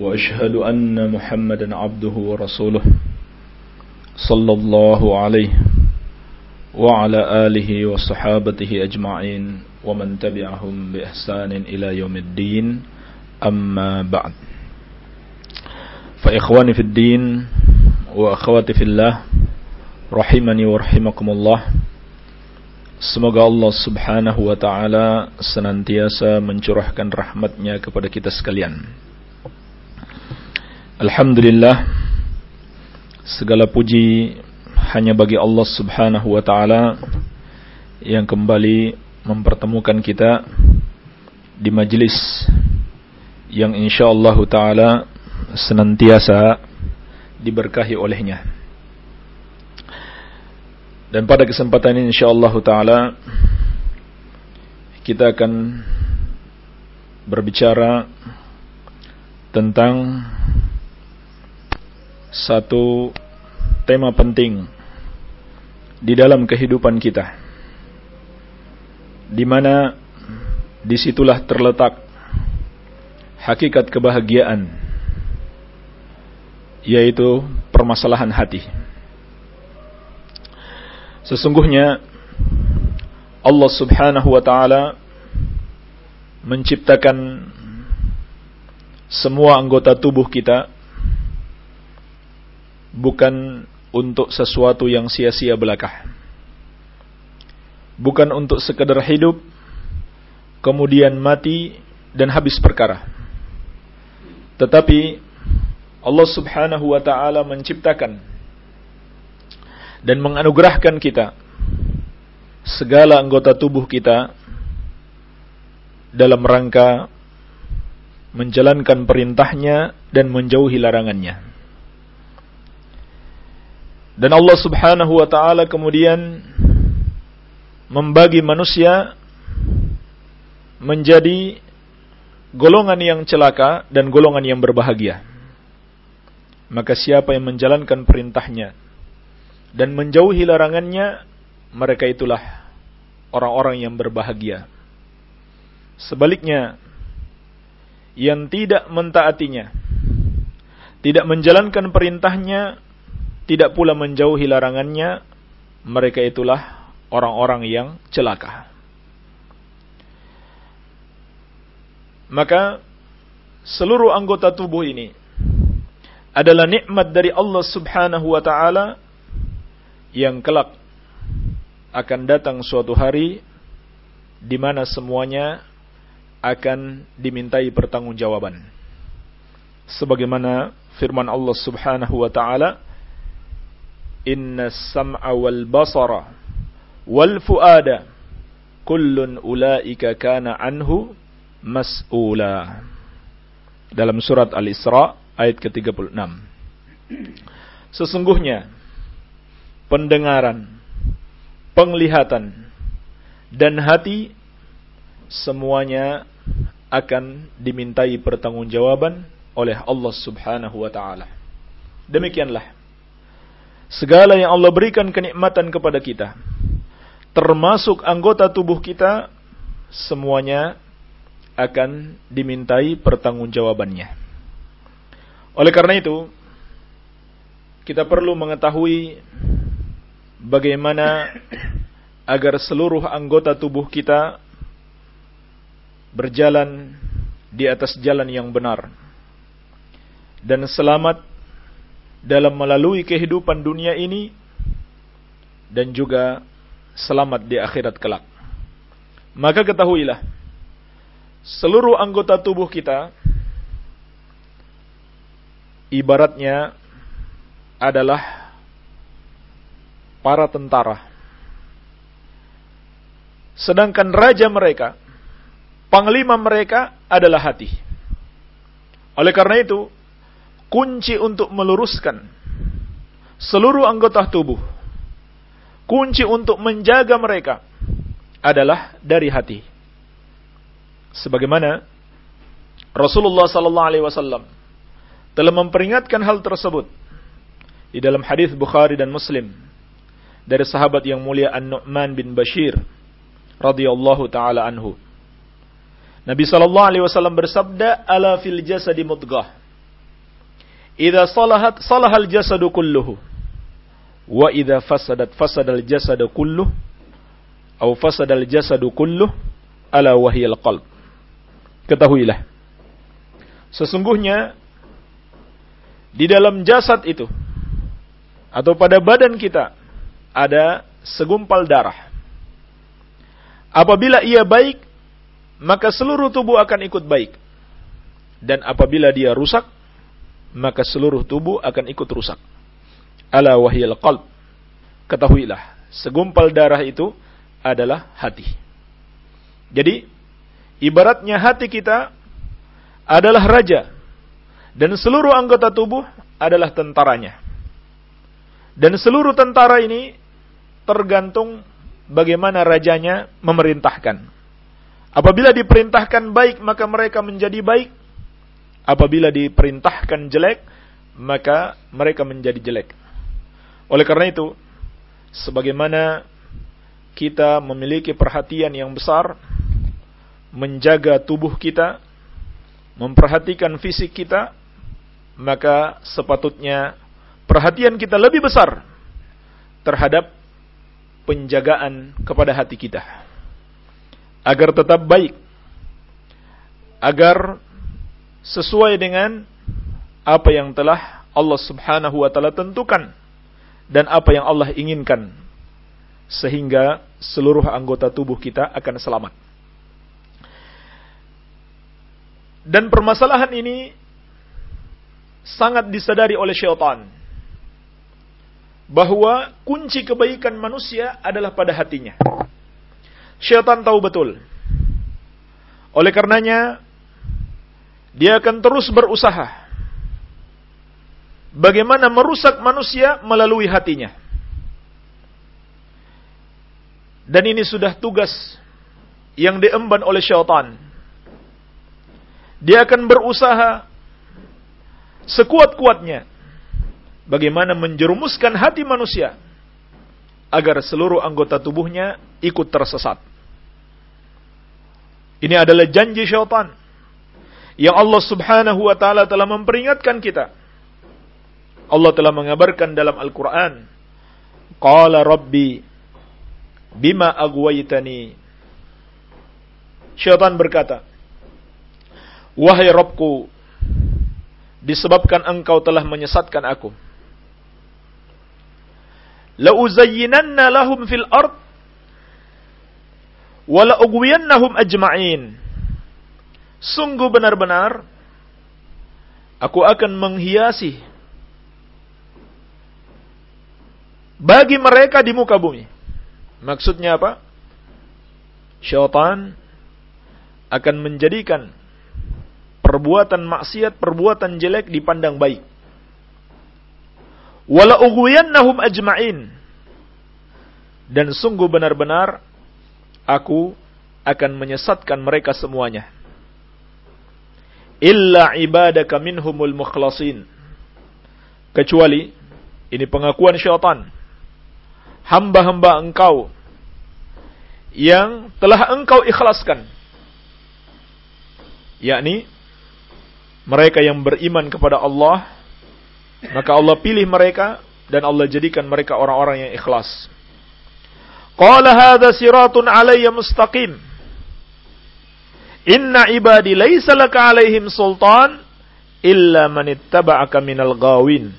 وأشهد أن محمدا عبده ورسوله صلى الله عليه وعلى آله وصحابته أجمعين ومن تبعهم بإحسان إلى يوم الدين. أما بعد فإخواني في الدين وأخواتي في الله rahimani wa rahimakumullah Semoga Allah subhanahu wa ta'ala senantiasa mencurahkan rahmatnya kepada kita sekalian. Alhamdulillah Segala puji hanya bagi Allah subhanahu wa ta'ala Yang kembali mempertemukan kita Di majlis Yang insyaallah ta'ala Senantiasa diberkahi olehnya. Dan pada kesempatan ini insyaallah taala kita akan berbicara tentang satu tema penting di dalam kehidupan kita. Di mana di situlah terletak hakikat kebahagiaan yaitu permasalahan hati. Sesungguhnya Allah subhanahu wa ta'ala menciptakan semua anggota tubuh kita bukan untuk sesuatu yang sia-sia belaka. Bukan untuk sekedar hidup, kemudian mati dan habis perkara. Tetapi Allah subhanahu wa ta'ala menciptakan dan menganugerahkan kita segala anggota tubuh kita dalam rangka menjalankan perintahnya dan menjauhi larangannya. Dan Allah subhanahu wa ta'ala kemudian membagi manusia menjadi golongan yang celaka dan golongan yang berbahagia. Maka siapa yang menjalankan perintahnya dan menjauhi larangannya, mereka itulah orang-orang yang berbahagia. Sebaliknya, yang tidak mentaatinya, tidak menjalankan perintahnya, tidak pula menjauhi larangannya, mereka itulah orang-orang yang celaka. Maka seluruh anggota tubuh ini adalah nikmat dari Allah Subhanahu wa taala yang kelak akan datang suatu hari di mana semuanya akan dimintai pertanggungjawaban. Sebagaimana firman Allah Subhanahu wa taala, "Inna sam'a wal basara wal fuada kullun ulaika kana anhu mas'ula." Dalam surat Al-Isra ayat ke-36. Sesungguhnya pendengaran, penglihatan, dan hati semuanya akan dimintai pertanggungjawaban oleh Allah Subhanahu wa taala. Demikianlah segala yang Allah berikan kenikmatan kepada kita, termasuk anggota tubuh kita, semuanya akan dimintai pertanggungjawabannya. Oleh karena itu, kita perlu mengetahui bagaimana agar seluruh anggota tubuh kita berjalan di atas jalan yang benar dan selamat dalam melalui kehidupan dunia ini dan juga selamat di akhirat kelak. Maka ketahuilah seluruh anggota tubuh kita ibaratnya adalah para tentara. Sedangkan raja mereka, panglima mereka adalah hati. Oleh karena itu, kunci untuk meluruskan seluruh anggota tubuh. Kunci untuk menjaga mereka adalah dari hati. Sebagaimana Rasulullah sallallahu alaihi wasallam telah memperingatkan hal tersebut di dalam hadis Bukhari dan Muslim dari sahabat yang mulia An-Nu'man bin Bashir radhiyallahu taala anhu. Nabi sallallahu alaihi wasallam bersabda, "Ala fil jasadi mudghah. Idza salahat salahal jasadu kulluhu. Wa idza fasadat fasadal jasadu kulluh. Atau fasadal jasadu kulluh ala wahiyal qalb." Ketahuilah sesungguhnya di dalam jasad itu atau pada badan kita ada segumpal darah. Apabila ia baik, maka seluruh tubuh akan ikut baik. Dan apabila dia rusak, maka seluruh tubuh akan ikut rusak. Ala wahyal qalb. Ketahuilah, segumpal darah itu adalah hati. Jadi, ibaratnya hati kita adalah raja dan seluruh anggota tubuh adalah tentaranya. Dan seluruh tentara ini tergantung bagaimana rajanya memerintahkan. Apabila diperintahkan baik, maka mereka menjadi baik. Apabila diperintahkan jelek, maka mereka menjadi jelek. Oleh karena itu, sebagaimana kita memiliki perhatian yang besar menjaga tubuh kita, memperhatikan fisik kita, maka sepatutnya perhatian kita lebih besar terhadap penjagaan kepada hati kita. Agar tetap baik. Agar sesuai dengan apa yang telah Allah subhanahu wa ta'ala tentukan. Dan apa yang Allah inginkan. Sehingga seluruh anggota tubuh kita akan selamat. Dan permasalahan ini sangat disadari oleh syaitan bahwa kunci kebaikan manusia adalah pada hatinya. Syaitan tahu betul. Oleh karenanya, dia akan terus berusaha bagaimana merusak manusia melalui hatinya. Dan ini sudah tugas yang diemban oleh syaitan. Dia akan berusaha sekuat-kuatnya bagaimana menjerumuskan hati manusia agar seluruh anggota tubuhnya ikut tersesat. Ini adalah janji syaitan yang Allah Subhanahu wa taala telah memperingatkan kita. Allah telah mengabarkan dalam Al-Qur'an, "Qala Rabbi bima aghwaytani." Syaitan berkata, "Wahai Rabbku, disebabkan engkau telah menyesatkan aku." la'uzayyinanna lahum fil ard wa la'ugwiyannahum ajma'in. Sungguh benar-benar aku akan menghiasi bagi mereka di muka bumi. Maksudnya apa? Syaitan akan menjadikan perbuatan maksiat, perbuatan jelek dipandang baik wala ughwiyannahum ajma'in dan sungguh benar-benar aku akan menyesatkan mereka semuanya illa ibadaka minhumul mukhlasin kecuali ini pengakuan syaitan hamba-hamba engkau yang telah engkau ikhlaskan yakni mereka yang beriman kepada Allah maka Allah pilih mereka dan Allah jadikan mereka orang-orang yang ikhlas. Qala hadha siratun alayya mustaqim. Inna ibadi laysa laka alaihim sultan illa man ittaba'aka minal gawin.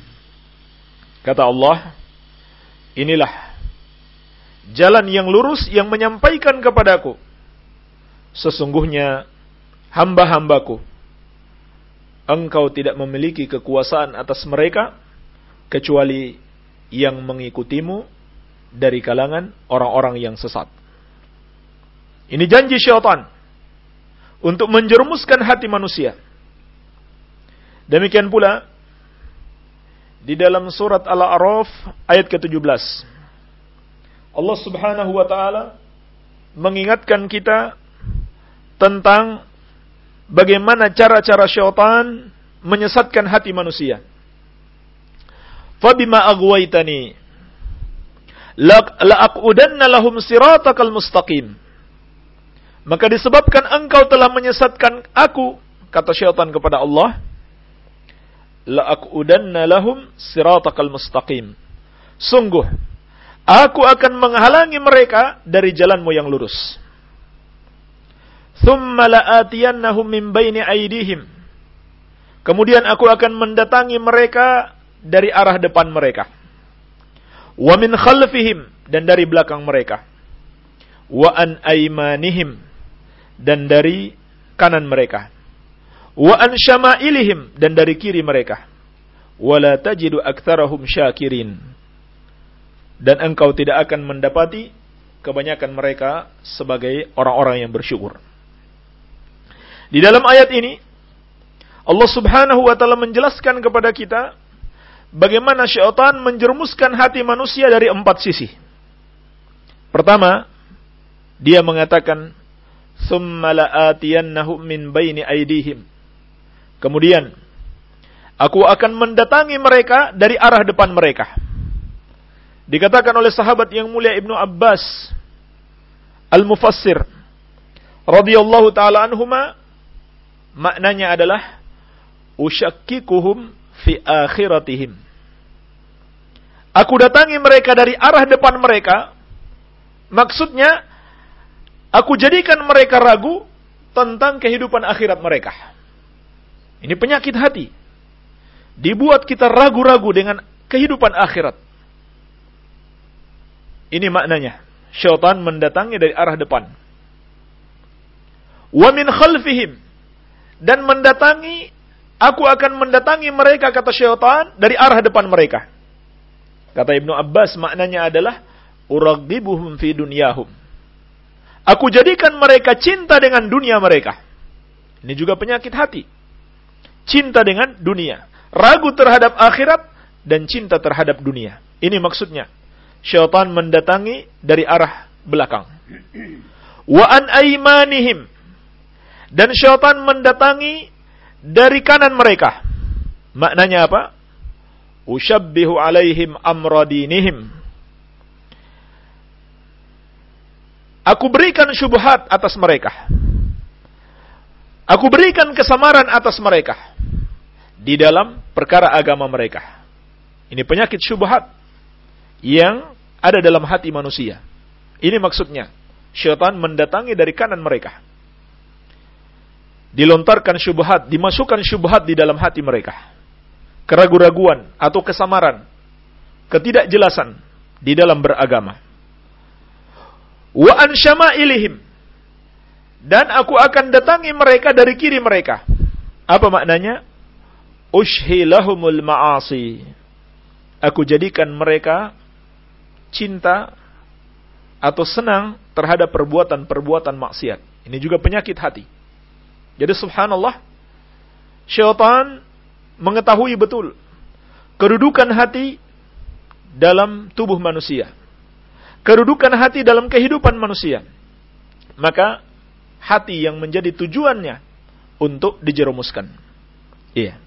Kata Allah, inilah jalan yang lurus yang menyampaikan kepadaku. Sesungguhnya hamba-hambaku engkau tidak memiliki kekuasaan atas mereka kecuali yang mengikutimu dari kalangan orang-orang yang sesat. Ini janji syaitan untuk menjerumuskan hati manusia. Demikian pula di dalam surat Al-A'raf ayat ke-17. Allah Subhanahu wa taala mengingatkan kita tentang bagaimana cara-cara syaitan menyesatkan hati manusia. Fabima aghwaytani la'aqudanna lahum siratakal mustaqim. Maka disebabkan engkau telah menyesatkan aku, kata syaitan kepada Allah, la'aqudanna lahum siratakal mustaqim. Sungguh, aku akan menghalangi mereka dari jalanmu yang lurus. Thumma la'atiyannahum min baini aidihim. Kemudian aku akan mendatangi mereka dari arah depan mereka. Wa min khalfihim dan dari belakang mereka. Wa an aimanihim dan dari kanan mereka. Wa an syama'ilihim dan dari kiri mereka. Wala tajidu aktsarahum syakirin. Dan engkau tidak akan mendapati kebanyakan mereka sebagai orang-orang yang bersyukur. Di dalam ayat ini Allah Subhanahu wa taala menjelaskan kepada kita bagaimana syaitan menjerumuskan hati manusia dari empat sisi. Pertama, dia mengatakan, "Tsumma la'atiyannahum min baini aydihim Kemudian, aku akan mendatangi mereka dari arah depan mereka. Dikatakan oleh sahabat yang mulia Ibnu Abbas Al-Mufassir radhiyallahu taala anhuma maknanya adalah usyakkikuhum fi akhiratihim. Aku datangi mereka dari arah depan mereka. Maksudnya aku jadikan mereka ragu tentang kehidupan akhirat mereka. Ini penyakit hati. Dibuat kita ragu-ragu dengan kehidupan akhirat. Ini maknanya. Syaitan mendatangi dari arah depan. Wa min khalfihim. Dan mendatangi, aku akan mendatangi mereka, kata syaitan, dari arah depan mereka. Kata Ibnu Abbas, maknanya adalah, Uragibuhum fi dunyahum. Aku jadikan mereka cinta dengan dunia mereka. Ini juga penyakit hati cinta dengan dunia, ragu terhadap akhirat dan cinta terhadap dunia. Ini maksudnya. Syaitan mendatangi dari arah belakang. Wa an aimanihim. Dan syaitan mendatangi dari kanan mereka. Maknanya apa? Ushabbihu alaihim amradinihim. Aku berikan syubhat atas mereka. Aku berikan kesamaran atas mereka di dalam perkara agama mereka. Ini penyakit syubhat yang ada dalam hati manusia. Ini maksudnya. Syaitan mendatangi dari kanan mereka. Dilontarkan syubhat, dimasukkan syubhat di dalam hati mereka. Keraguan-raguan atau kesamaran. Ketidakjelasan di dalam beragama. Wa an ilihim. Dan aku akan datangi mereka dari kiri mereka. Apa maknanya? ushilahumul ma'asi. Aku jadikan mereka cinta atau senang terhadap perbuatan-perbuatan maksiat. Ini juga penyakit hati. Jadi subhanallah, syaitan mengetahui betul kedudukan hati dalam tubuh manusia. Kedudukan hati dalam kehidupan manusia. Maka hati yang menjadi tujuannya untuk dijerumuskan. Iya.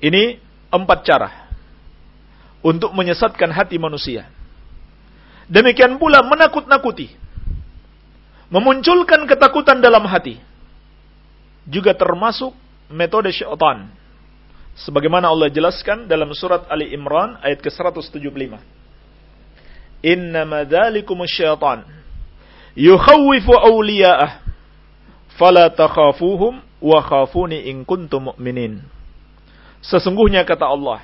Ini empat cara untuk menyesatkan hati manusia. Demikian pula menakut-nakuti. Memunculkan ketakutan dalam hati. Juga termasuk metode syaitan. Sebagaimana Allah jelaskan dalam surat Ali Imran ayat ke-175. Innama dhalikum syaitan. Yukhawwifu awliya'ah. Fala takhafuhum wa khafuni in kuntum mu'minin. Sesungguhnya kata Allah,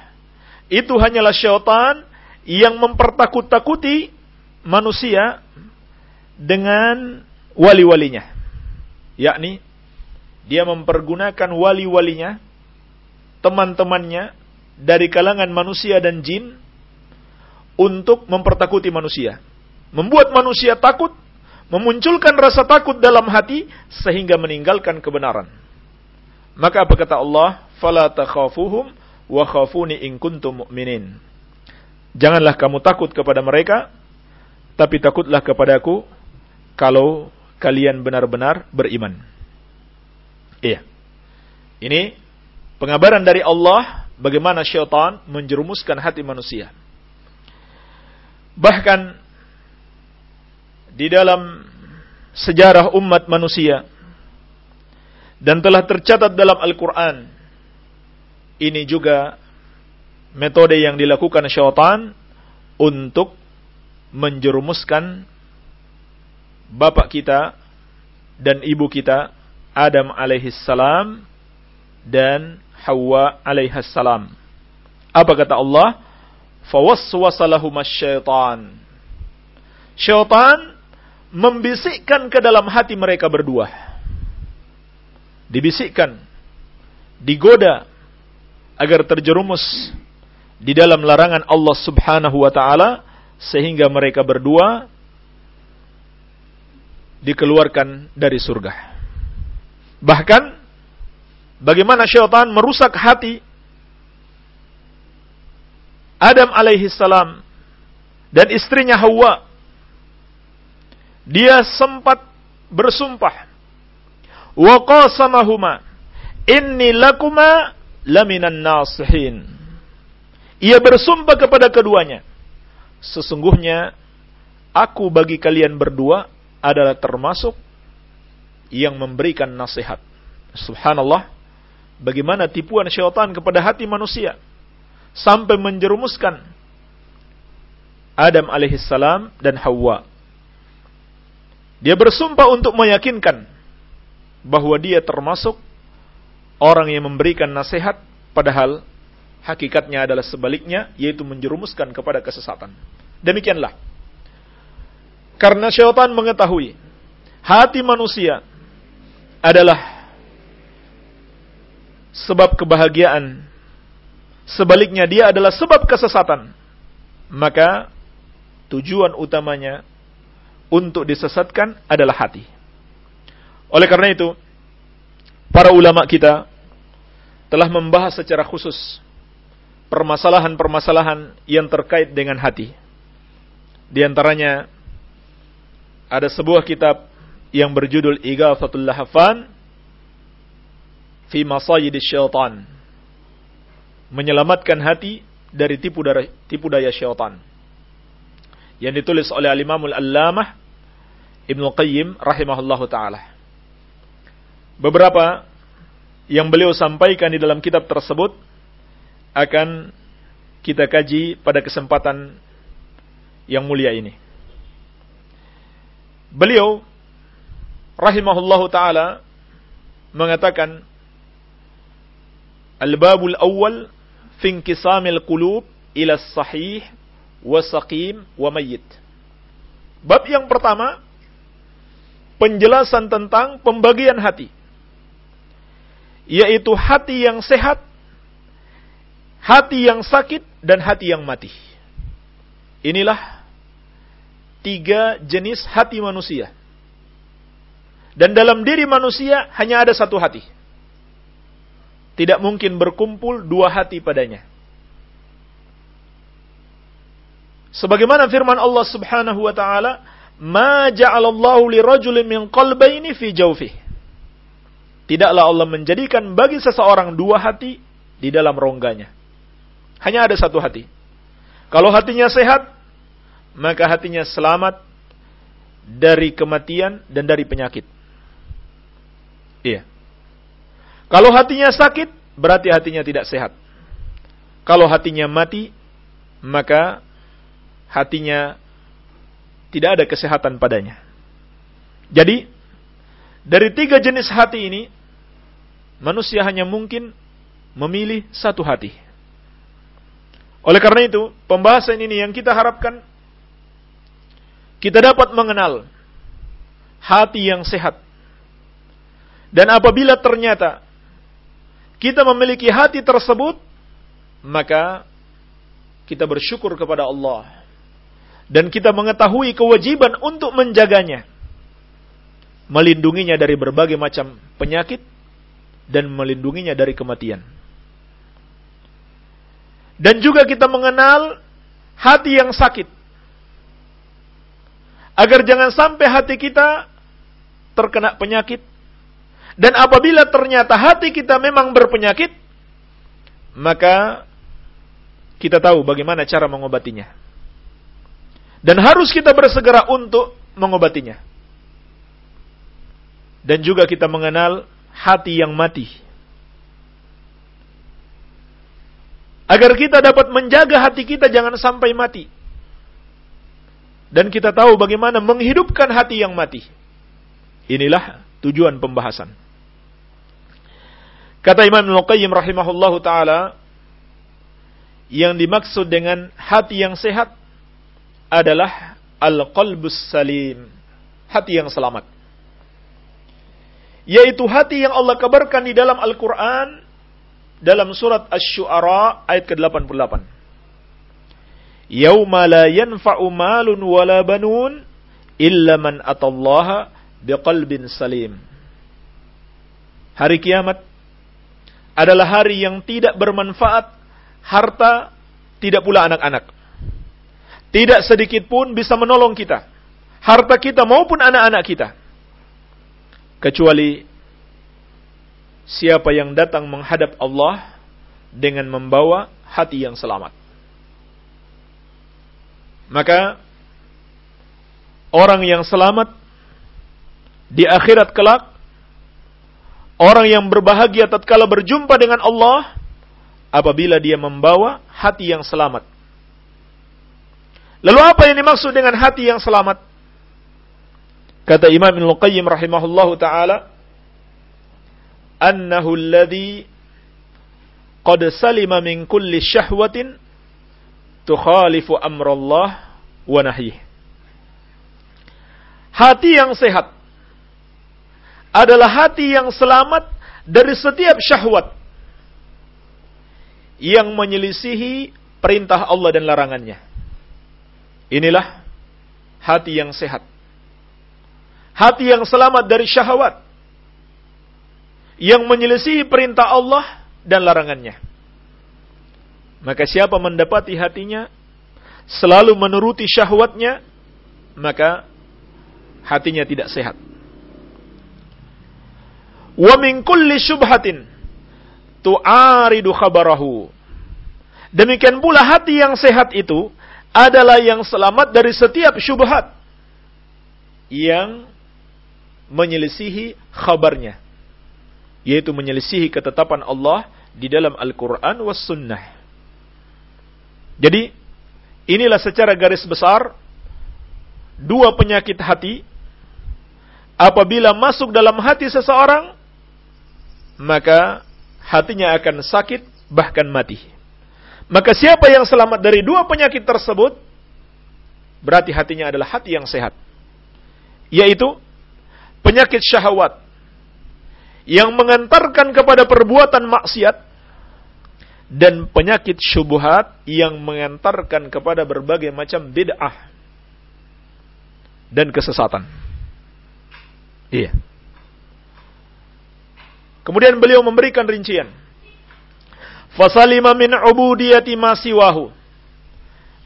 itu hanyalah syaitan yang mempertakut-takuti manusia dengan wali-walinya. Yakni, dia mempergunakan wali-walinya, teman-temannya, dari kalangan manusia dan jin, untuk mempertakuti manusia. Membuat manusia takut, memunculkan rasa takut dalam hati, sehingga meninggalkan kebenaran. Maka apa kata Allah? fala takhafuhum wa khafuni in kuntum. Janganlah kamu takut kepada mereka, tapi takutlah kepadaku kalau kalian benar-benar beriman. Iya. Ini pengabaran dari Allah bagaimana syaitan menjerumuskan hati manusia. Bahkan di dalam sejarah umat manusia dan telah tercatat dalam Al-Quran. Ini juga metode yang dilakukan syaitan untuk menjerumuskan bapak kita dan ibu kita Adam alaihissalam dan Hawa alaihissalam. Apa kata Allah? Fawaswasalahum syaitan. Syaitan membisikkan ke dalam hati mereka berdua dibisikkan, digoda agar terjerumus di dalam larangan Allah Subhanahu wa taala sehingga mereka berdua dikeluarkan dari surga. Bahkan bagaimana syaitan merusak hati Adam alaihi salam dan istrinya Hawa. Dia sempat bersumpah wa qasamahuma inni lakuma laminan nasihin. Ia bersumpah kepada keduanya, sesungguhnya aku bagi kalian berdua adalah termasuk yang memberikan nasihat. Subhanallah, bagaimana tipuan syaitan kepada hati manusia sampai menjerumuskan Adam alaihissalam dan Hawa. Dia bersumpah untuk meyakinkan bahwa dia termasuk orang yang memberikan nasihat padahal hakikatnya adalah sebaliknya yaitu menjerumuskan kepada kesesatan. Demikianlah. Karena syaitan mengetahui hati manusia adalah sebab kebahagiaan. Sebaliknya dia adalah sebab kesesatan. Maka tujuan utamanya untuk disesatkan adalah hati. Oleh karena itu, para ulama kita telah membahas secara khusus permasalahan-permasalahan yang terkait dengan hati. Di antaranya ada sebuah kitab yang berjudul Ighathatul Lahafan fi Masayidis Syaitan. Menyelamatkan hati dari tipu daya, tipu daya syaitan. Yang ditulis oleh Al-Imamul Allamah Ibnu Qayyim rahimahullahu taala. Beberapa yang beliau sampaikan di dalam kitab tersebut akan kita kaji pada kesempatan yang mulia ini. Beliau rahimahullahu taala mengatakan Al-babul awal fi inqisamil qulub ila sahih wa saqim wa mayyit. Bab yang pertama penjelasan tentang pembagian hati yaitu hati yang sehat, hati yang sakit, dan hati yang mati. Inilah tiga jenis hati manusia. Dan dalam diri manusia hanya ada satu hati. Tidak mungkin berkumpul dua hati padanya. Sebagaimana firman Allah Subhanahu wa taala, "Ma ja'alallahu lirajulin min qalbayni fi jawfihi." Tidaklah Allah menjadikan bagi seseorang dua hati di dalam rongganya. Hanya ada satu hati. Kalau hatinya sehat, maka hatinya selamat dari kematian dan dari penyakit. Iya. Kalau hatinya sakit, berarti hatinya tidak sehat. Kalau hatinya mati, maka hatinya tidak ada kesehatan padanya. Jadi, dari tiga jenis hati ini, manusia hanya mungkin memilih satu hati. Oleh karena itu, pembahasan ini yang kita harapkan, kita dapat mengenal hati yang sehat. Dan apabila ternyata kita memiliki hati tersebut, maka kita bersyukur kepada Allah. Dan kita mengetahui kewajiban untuk menjaganya melindunginya dari berbagai macam penyakit dan melindunginya dari kematian. Dan juga kita mengenal hati yang sakit. Agar jangan sampai hati kita terkena penyakit. Dan apabila ternyata hati kita memang berpenyakit, maka kita tahu bagaimana cara mengobatinya. Dan harus kita bersegera untuk mengobatinya. Dan juga kita mengenal hati yang mati. Agar kita dapat menjaga hati kita jangan sampai mati. Dan kita tahu bagaimana menghidupkan hati yang mati. Inilah tujuan pembahasan. Kata Imam Al-Qayyim rahimahullahu taala, yang dimaksud dengan hati yang sehat adalah al-qalbus salim, hati yang selamat. Yaitu hati yang Allah kabarkan di dalam Al-Qur'an dalam surat Asy-Syu'ara ayat ke-88. Yauma la yanfa'u malun wala banun illa man atallaha biqalbin salim. Hari kiamat adalah hari yang tidak bermanfaat harta, tidak pula anak-anak. Tidak sedikit pun bisa menolong kita. Harta kita maupun anak-anak kita. Kecuali siapa yang datang menghadap Allah dengan membawa hati yang selamat. Maka orang yang selamat di akhirat kelak, orang yang berbahagia tatkala berjumpa dengan Allah apabila dia membawa hati yang selamat. Lalu apa yang dimaksud dengan hati yang selamat? Kata Imam Ibnu Qayyim rahimahullahu taala, annahu alladhi qad salima min kulli syahwatin tukhalifu amrallah wa nahyih. Hati yang sehat adalah hati yang selamat dari setiap syahwat yang menyelisihi perintah Allah dan larangannya. Inilah hati yang sehat. Hati yang selamat dari syahwat yang menyelesaikan perintah Allah dan larangannya. Maka siapa mendapati hatinya selalu menuruti syahwatnya, maka hatinya tidak sehat. Wa min kulli syubhatin tu'aridu khabarahu. Demikian pula hati yang sehat itu adalah yang selamat dari setiap syubhat yang menyelisihi khabarnya yaitu menyelisihi ketetapan Allah di dalam Al-Quran was sunnah. Jadi, inilah secara garis besar dua penyakit hati apabila masuk dalam hati seseorang maka hatinya akan sakit bahkan mati. Maka siapa yang selamat dari dua penyakit tersebut berarti hatinya adalah hati yang sehat. Yaitu penyakit syahwat yang mengantarkan kepada perbuatan maksiat dan penyakit syubhat yang mengantarkan kepada berbagai macam bid'ah dan kesesatan. Iya. Kemudian beliau memberikan rincian. Fasalima min ubudiyati masiwahu.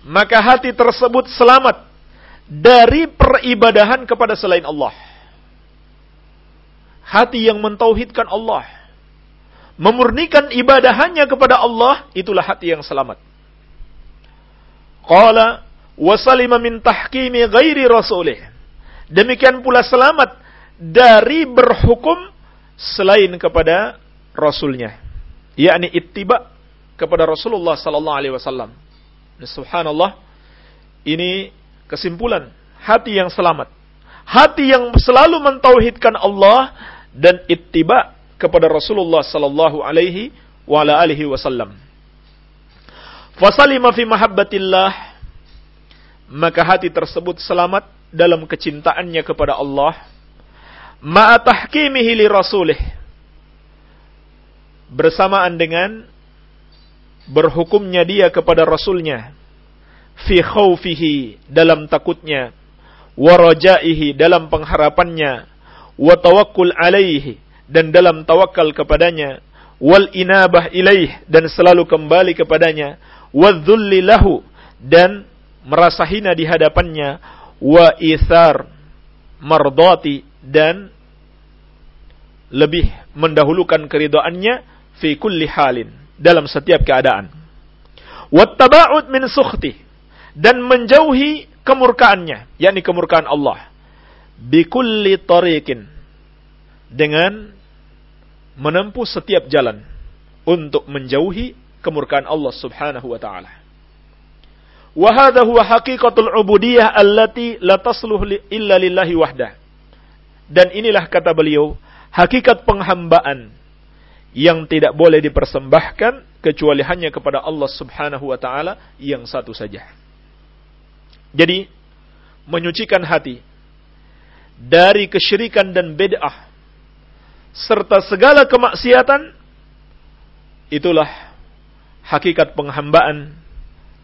Maka hati tersebut selamat dari peribadahan kepada selain Allah hati yang mentauhidkan Allah, memurnikan ibadah hanya kepada Allah, itulah hati yang selamat. Qala wasalima min tahkimi ghairi rasulih. Demikian pula selamat dari berhukum selain kepada rasulnya. Yakni ittiba kepada Rasulullah sallallahu alaihi wasallam. Subhanallah. Ini kesimpulan hati yang selamat. Hati yang selalu mentauhidkan Allah dan ittiba kepada Rasulullah sallallahu alaihi wa ala alihi wasallam. Fasalima fi mahabbatillah maka hati tersebut selamat dalam kecintaannya kepada Allah ma'a tahkimihi li rasulih. Bersamaan dengan berhukumnya dia kepada rasulnya. Fi khawfihi dalam takutnya. Wa rajaihi dalam pengharapannya. Wa tawakkul alaihi dan dalam tawakal kepadanya. Wal inabah ilaih dan selalu kembali kepadanya. Wadzulli lahu dan merasa hina di hadapannya. Wa ithar mardati dan lebih mendahulukan keridoannya fi kulli halin dalam setiap keadaan wattaba'ud min sukhti dan menjauhi kemurkaannya yakni kemurkaan Allah bi kulli tariqin dengan menempuh setiap jalan untuk menjauhi kemurkaan Allah Subhanahu wa taala. Wa hadha huwa haqiqatul ubudiyah allati la tasluh illa lillahi wahdah. Dan inilah kata beliau, hakikat penghambaan yang tidak boleh dipersembahkan kecuali hanya kepada Allah Subhanahu wa taala yang satu saja. Jadi menyucikan hati dari kesyirikan dan bid'ah serta segala kemaksiatan itulah hakikat penghambaan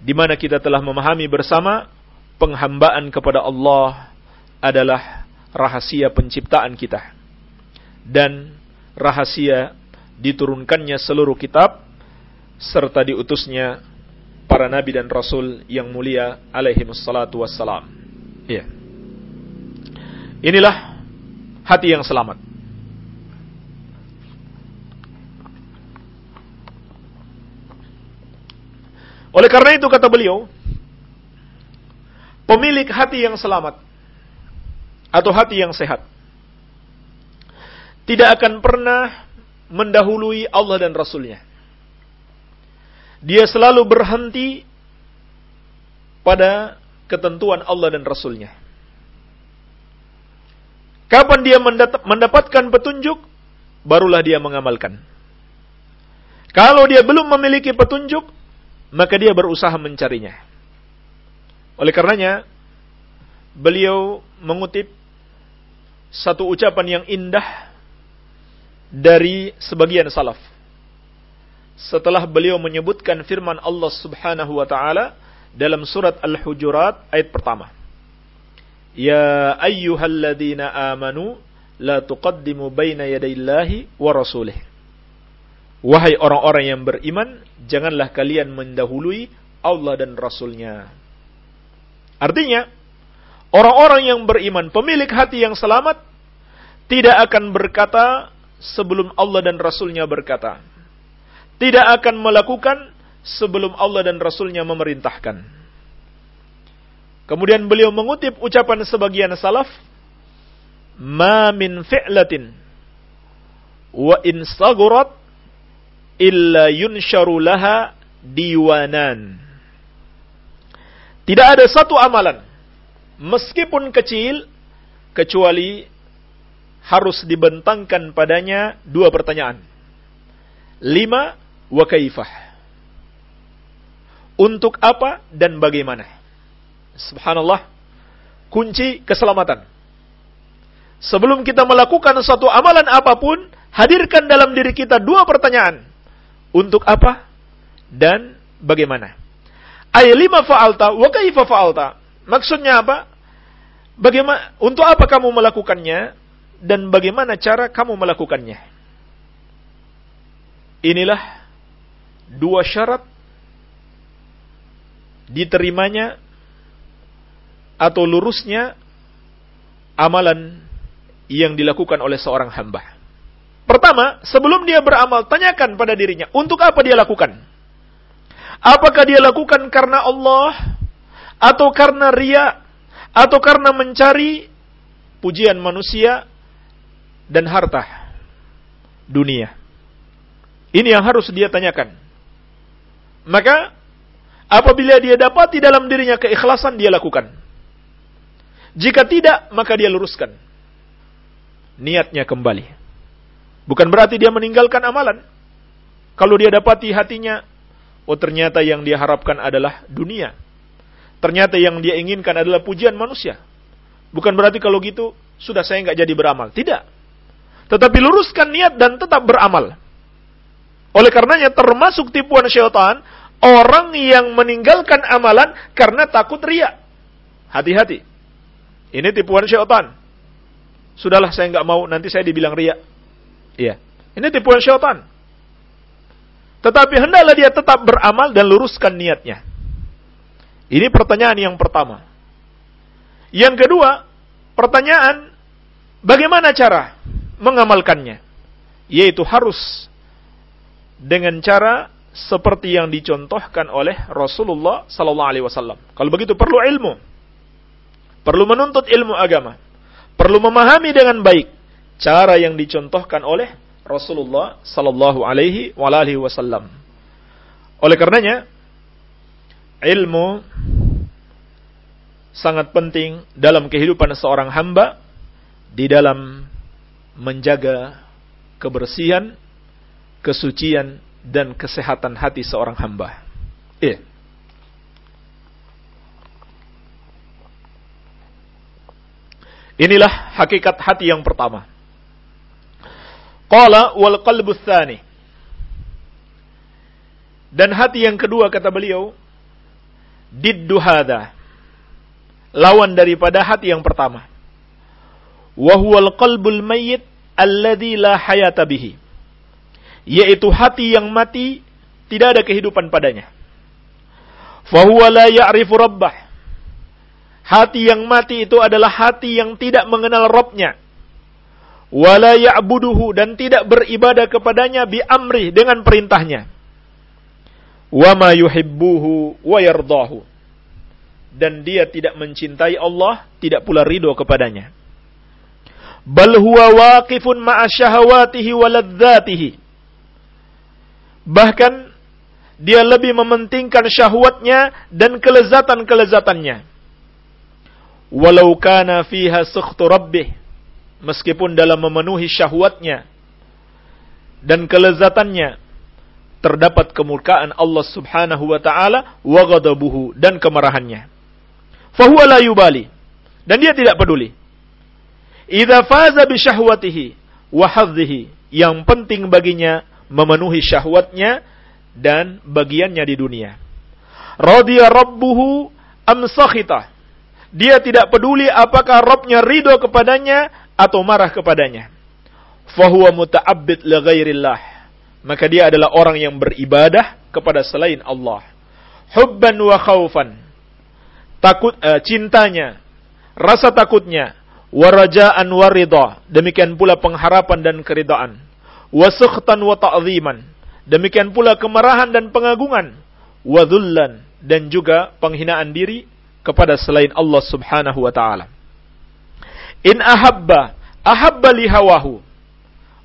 di mana kita telah memahami bersama penghambaan kepada Allah adalah rahasia penciptaan kita dan rahasia diturunkannya seluruh kitab serta diutusnya para nabi dan rasul yang mulia alaihi wassalatu wassalam. Ya. Inilah hati yang selamat. Oleh karena itu kata beliau, pemilik hati yang selamat atau hati yang sehat tidak akan pernah mendahului Allah dan Rasulnya. Dia selalu berhenti pada ketentuan Allah dan Rasulnya. Kapan dia mendapatkan petunjuk, barulah dia mengamalkan. Kalau dia belum memiliki petunjuk, maka dia berusaha mencarinya. Oleh karenanya, beliau mengutip satu ucapan yang indah dari sebagian salaf. Setelah beliau menyebutkan firman Allah Subhanahu wa taala dalam surat Al-Hujurat ayat pertama. Ya ayyuhalladzina amanu la tuqaddimu baina yadayillahi wa rasulih. Wahai orang-orang yang beriman, janganlah kalian mendahului Allah dan Rasulnya. Artinya, orang-orang yang beriman, pemilik hati yang selamat, tidak akan berkata sebelum Allah dan Rasulnya berkata. Tidak akan melakukan sebelum Allah dan Rasulnya memerintahkan. Kemudian beliau mengutip ucapan sebagian salaf, "Ma min fi'latin wa in sagurat illa yunsharu laha diwanan. Tidak ada satu amalan meskipun kecil kecuali harus dibentangkan padanya dua pertanyaan. Lima wa kaifah. Untuk apa dan bagaimana? Subhanallah. Kunci keselamatan. Sebelum kita melakukan suatu amalan apa pun, hadirkan dalam diri kita dua pertanyaan untuk apa? Dan bagaimana? Ay lima fa'alta wa kaifa fa'alta? Maksudnya apa? Bagaimana untuk apa kamu melakukannya dan bagaimana cara kamu melakukannya? Inilah dua syarat diterimanya atau lurusnya amalan yang dilakukan oleh seorang hamba. Pertama, sebelum dia beramal, tanyakan pada dirinya, untuk apa dia lakukan? Apakah dia lakukan karena Allah, atau karena ria, atau karena mencari pujian manusia dan harta dunia? Ini yang harus dia tanyakan. Maka, apabila dia dapat di dalam dirinya keikhlasan, dia lakukan. Jika tidak, maka dia luruskan. Niatnya kembali. Bukan berarti dia meninggalkan amalan. Kalau dia dapati hatinya, oh ternyata yang dia harapkan adalah dunia. Ternyata yang dia inginkan adalah pujian manusia. Bukan berarti kalau gitu, sudah saya nggak jadi beramal. Tidak. Tetapi luruskan niat dan tetap beramal. Oleh karenanya termasuk tipuan syaitan, orang yang meninggalkan amalan karena takut riak. Hati-hati. Ini tipuan syaitan. Sudahlah saya nggak mau, nanti saya dibilang riak. Iya. Ini tipuan syaitan. Tetapi hendaklah dia tetap beramal dan luruskan niatnya. Ini pertanyaan yang pertama. Yang kedua, pertanyaan bagaimana cara mengamalkannya? Yaitu harus dengan cara seperti yang dicontohkan oleh Rasulullah sallallahu alaihi wasallam. Kalau begitu perlu ilmu. Perlu menuntut ilmu agama. Perlu memahami dengan baik cara yang dicontohkan oleh Rasulullah sallallahu alaihi wasallam. Oleh karenanya ilmu sangat penting dalam kehidupan seorang hamba di dalam menjaga kebersihan, kesucian dan kesehatan hati seorang hamba. Iya. Inilah hakikat hati yang pertama. Qala wal qalbu. Dan hati yang kedua kata beliau diddu hada. Lawan daripada hati yang pertama. Wa huwal qalbul mayyit alladhi la hayata bihi. Yaitu hati yang mati tidak ada kehidupan padanya. Fahuwa la ya'rifu rabbah. Hati yang mati itu adalah hati yang tidak mengenal Robnya wala ya'buduhu dan tidak beribadah kepadanya bi amri dengan perintahnya wa ma yuhibbuhu wa yardahu. Dan dia tidak mencintai Allah tidak pula ridho kepadanya. Bal huwa waqifun ma'a syahawatihi wa ladzatihi. Bahkan dia lebih mementingkan syahwatnya dan kelezatan-kelezatannya. Walau kana fiha sukhtu rabbih. Meskipun dalam memenuhi syahwatnya dan kelezatannya terdapat kemurkaan Allah Subhanahu wa taala wa ghadabuhu dan kemarahannya. Fahuwa la yubali dan dia tidak peduli. Idza faza bi syahwatihi wa hadhihi yang penting baginya memenuhi syahwatnya dan bagiannya di dunia. Radiya rabbuhu am sakhita. Dia tidak peduli apakah Robnya ridho kepadanya atau marah kepadanya. Fahuwa muta'abbid li ghairillah. Maka dia adalah orang yang beribadah kepada selain Allah. Hubban wa khaufan. Takut uh, cintanya, rasa takutnya, warajaan warida. Demikian pula pengharapan dan keridaan. Wasukhtan wa ta'ziman. Demikian pula kemarahan dan pengagungan. Wadhullan dan juga penghinaan diri kepada selain Allah Subhanahu wa taala. In ahabba, ahabba li hawahu.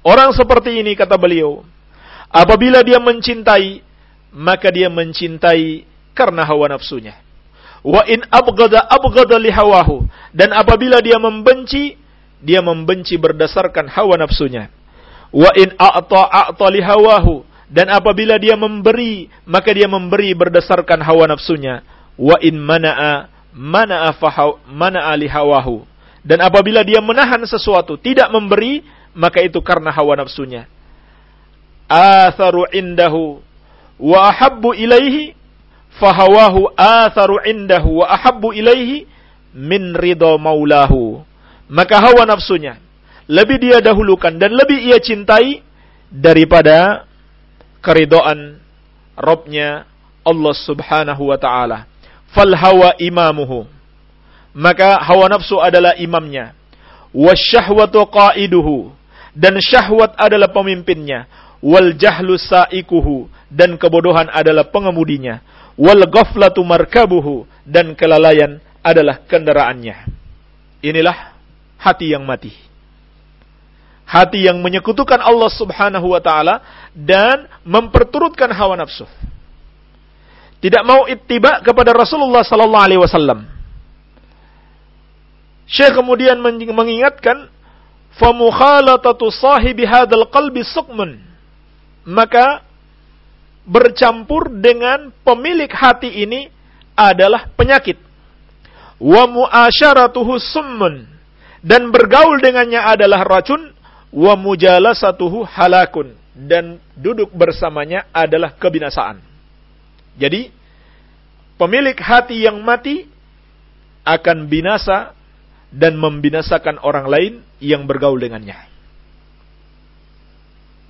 Orang seperti ini kata beliau, apabila dia mencintai, maka dia mencintai karena hawa nafsunya. Wa in abgada li hawahu. Dan apabila dia membenci, dia membenci berdasarkan hawa nafsunya. Wa in a'ta a'ta li hawahu. Dan apabila dia memberi, maka dia memberi berdasarkan hawa nafsunya. Wa in mana'a mana'a mana'a li hawahu. Dan apabila dia menahan sesuatu, tidak memberi, maka itu karena hawa nafsunya. Atharu indahu wa ahabbu ilaihi fahawahu atharu indahu wa ahabbu ilaihi min ridho maulahu. Maka hawa nafsunya lebih dia dahulukan dan lebih ia cintai daripada keridoan Robnya Allah subhanahu wa ta'ala. Fal hawa imamuhu maka hawa nafsu adalah imamnya. Wasyahwatu qaiduhu dan syahwat adalah pemimpinnya. Wal jahlu saikuhu dan kebodohan adalah pengemudinya. Wal ghaflatu markabuhu dan kelalaian adalah kendaraannya. Inilah hati yang mati. Hati yang menyekutukan Allah Subhanahu wa taala dan memperturutkan hawa nafsu. Tidak mau ittiba kepada Rasulullah sallallahu alaihi wasallam Syekh kemudian mengingatkan famukhalatatu sahibi hadzal qalbi sukmun maka bercampur dengan pemilik hati ini adalah penyakit. Wa muasyaratuhu summun. Dan bergaul dengannya adalah racun. Wa mujalasatuhu halakun. Dan duduk bersamanya adalah kebinasaan. Jadi pemilik hati yang mati akan binasa dan membinasakan orang lain yang bergaul dengannya.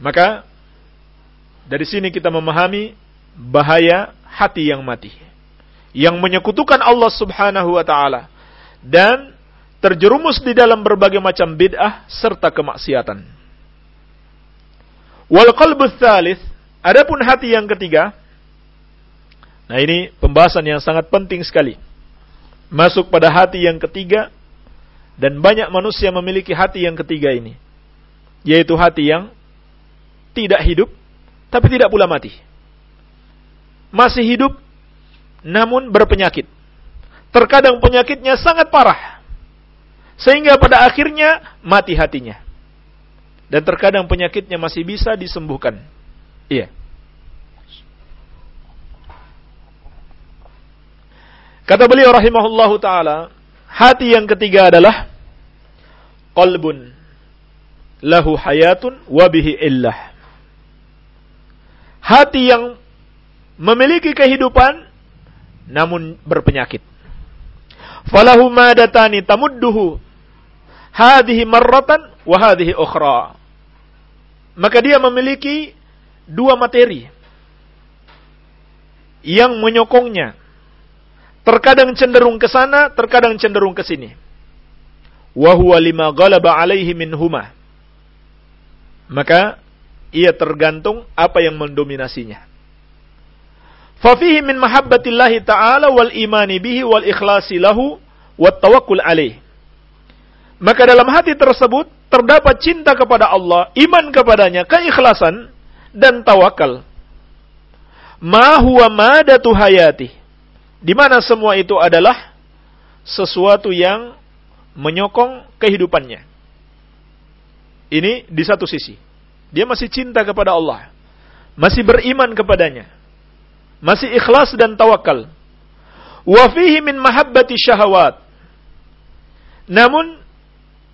Maka Dari sini kita memahami bahaya hati yang mati. Yang menyekutukan Allah subhanahu wa ta'ala. Dan terjerumus di dalam berbagai macam bid'ah serta kemaksiatan. Wal qalbu thalith, adapun hati yang ketiga. Nah ini pembahasan yang sangat penting sekali. Masuk pada hati yang ketiga dan banyak manusia memiliki hati yang ketiga ini. Yaitu hati yang tidak hidup tapi tidak pula mati. Masih hidup namun berpenyakit. Terkadang penyakitnya sangat parah. Sehingga pada akhirnya mati hatinya. Dan terkadang penyakitnya masih bisa disembuhkan. Iya. Kata beliau rahimahullahu taala, hati yang ketiga adalah qalbun lahu hayatun wa bihi illah hati yang memiliki kehidupan namun berpenyakit. Falahu madatani tamudduhu hadhihi marratan wa hadhihi ukhra. Maka dia memiliki dua materi yang menyokongnya. Terkadang cenderung ke sana, terkadang cenderung ke sini. Wa huwa lima ghalaba alaihi minhuma. Maka ia tergantung apa yang mendominasinya. Fafihi min mahabbatillahi ta'ala wal imani bihi wal ikhlasi lahu wat tawakkul alaih. Maka dalam hati tersebut terdapat cinta kepada Allah, iman kepadanya, keikhlasan dan tawakal. Ma huwa madatu hayati. Di mana semua itu adalah sesuatu yang menyokong kehidupannya. Ini di satu sisi. Dia masih cinta kepada Allah. Masih beriman kepadanya. Masih ikhlas dan tawakal. Wa fihi min mahabbati syahawat. Namun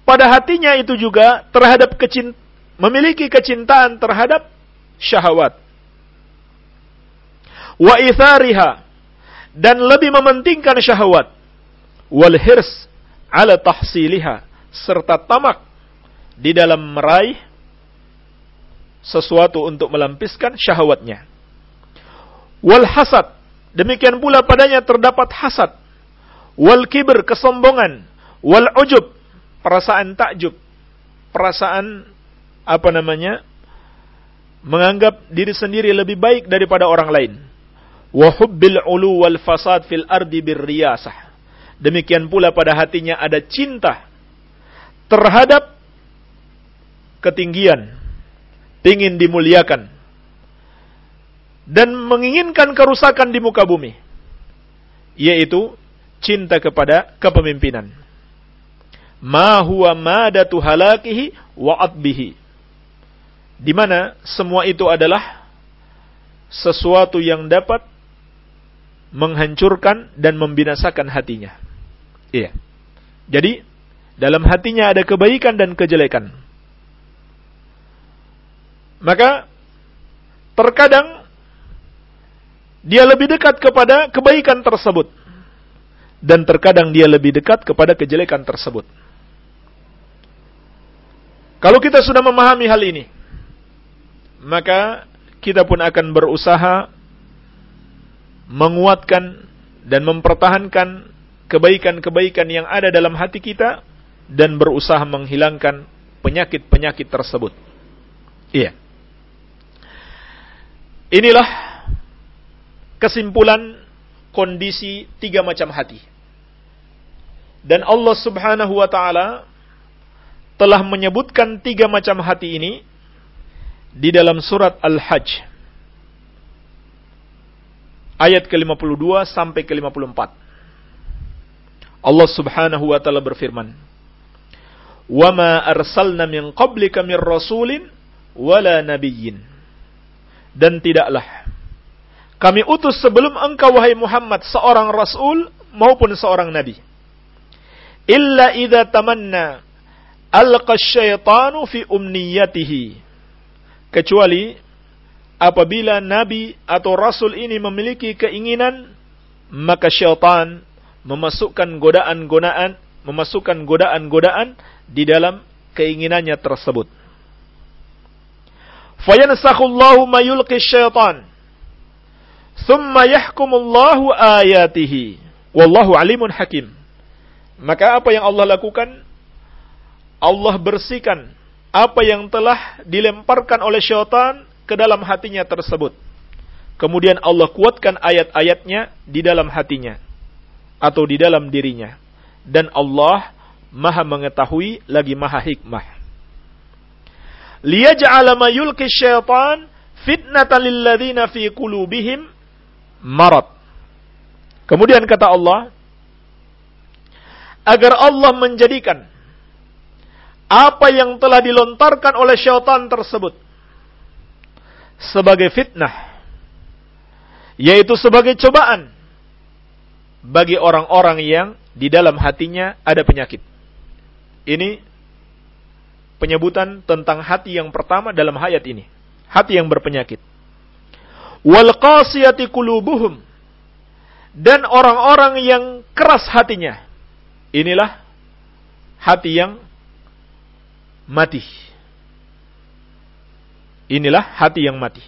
pada hatinya itu juga terhadap kecint memiliki kecintaan terhadap syahwat. Wa ithariha dan lebih mementingkan syahwat. Wal hirs ala tahsiliha serta tamak di dalam meraih sesuatu untuk melampiskan syahwatnya. Wal hasad, demikian pula padanya terdapat hasad. Wal kibr, kesombongan. Wal ujub, perasaan takjub. Perasaan, apa namanya, menganggap diri sendiri lebih baik daripada orang lain. Wahubbil ulu wal fasad fil ardi birriyasah. Demikian pula pada hatinya ada cinta terhadap ketinggian, ingin dimuliakan. Dan menginginkan kerusakan di muka bumi. Yaitu cinta kepada kepemimpinan. Ma huwa madatu halakihi wa adbihi di mana semua itu adalah sesuatu yang dapat menghancurkan dan membinasakan hatinya. Iya. Jadi dalam hatinya ada kebaikan dan kejelekan maka terkadang dia lebih dekat kepada kebaikan tersebut dan terkadang dia lebih dekat kepada kejelekan tersebut. Kalau kita sudah memahami hal ini, maka kita pun akan berusaha menguatkan dan mempertahankan kebaikan-kebaikan yang ada dalam hati kita dan berusaha menghilangkan penyakit-penyakit tersebut. Iya. Inilah kesimpulan kondisi tiga macam hati. Dan Allah Subhanahu wa taala telah menyebutkan tiga macam hati ini di dalam surat Al-Hajj ayat ke-52 sampai ke-54. Allah Subhanahu wa taala berfirman, "Wa ma arsalna min qablika min rasulin wala nabiyyin." Dan tidaklah kami utus sebelum engkau wahai Muhammad seorang rasul maupun seorang nabi. Illa idza tamanna alqa syaitanu fi umniyatihi. Kecuali apabila nabi atau rasul ini memiliki keinginan maka syaitan memasukkan godaan-godaan memasukkan godaan-godaan di dalam keinginannya tersebut. Fayansakhullahu ma yulqi syaitan. Thumma yahkumullahu ayatihi. Wallahu alimun hakim. Maka apa yang Allah lakukan? Allah bersihkan apa yang telah dilemparkan oleh syaitan ke dalam hatinya tersebut. Kemudian Allah kuatkan ayat-ayatnya di dalam hatinya atau di dalam dirinya. Dan Allah maha mengetahui lagi maha hikmah. Liyaj'ala ma yulki syaitan fitnatan lilladzina fi qulubihim marad. Kemudian kata Allah, agar Allah menjadikan apa yang telah dilontarkan oleh syaitan tersebut sebagai fitnah yaitu sebagai cobaan bagi orang-orang yang di dalam hatinya ada penyakit. Ini penyebutan tentang hati yang pertama dalam ayat ini. Hati yang berpenyakit. Wal qasiyati dan orang-orang yang keras hatinya. Inilah hati yang mati. Inilah hati yang mati.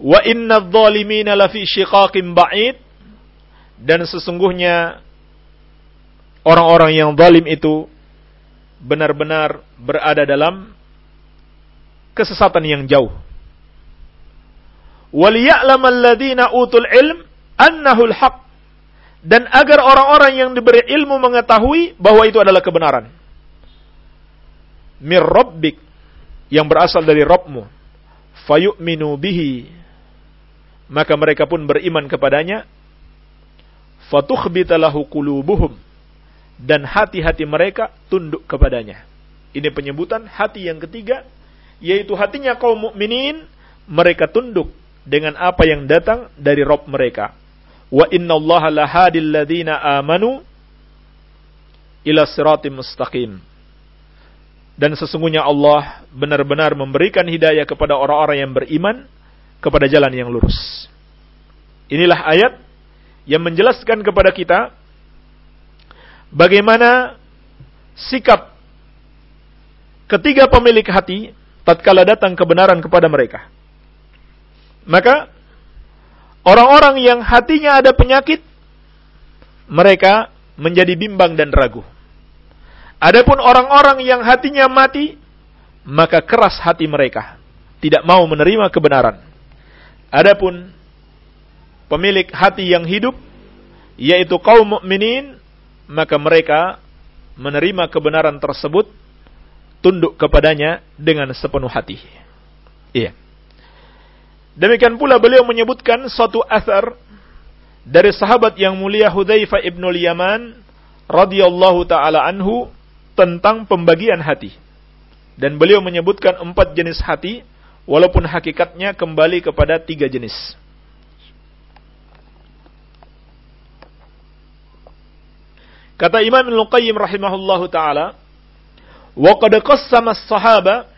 Wa inna dhalimina lafi shiqaqin ba'id dan sesungguhnya orang-orang yang zalim itu benar-benar berada dalam kesesatan yang jauh. Waliya'lam alladhina utul ilm annahu al-haq. Dan agar orang-orang yang diberi ilmu mengetahui bahwa itu adalah kebenaran. Mir rabbik yang berasal dari Rabbmu. Fayu'minu bihi. Maka mereka pun beriman kepadanya. Fatukhbita lahu qulubuhum dan hati-hati mereka tunduk kepadanya. Ini penyebutan hati yang ketiga yaitu hatinya kaum mukminin mereka tunduk dengan apa yang datang dari Rabb mereka. Wa innallaha lahadil ladzina amanu ila siratim mustaqim. Dan sesungguhnya Allah benar-benar memberikan hidayah kepada orang-orang yang beriman kepada jalan yang lurus. Inilah ayat yang menjelaskan kepada kita bagaimana sikap ketiga pemilik hati tatkala datang kebenaran kepada mereka. Maka orang-orang yang hatinya ada penyakit mereka menjadi bimbang dan ragu. Adapun orang-orang yang hatinya mati, maka keras hati mereka, tidak mau menerima kebenaran. Adapun pemilik hati yang hidup, yaitu kaum mukminin, maka mereka menerima kebenaran tersebut, tunduk kepadanya dengan sepenuh hati. Iya. Demikian pula beliau menyebutkan suatu asar dari sahabat yang mulia Hudzaifah ibnul Yaman radhiyallahu taala anhu tentang pembagian hati. Dan beliau menyebutkan empat jenis hati, walaupun hakikatnya kembali kepada tiga jenis. Kata Imam Ibn Qayyim rahimahullahu taala, "Wa qad qassama as-sahaba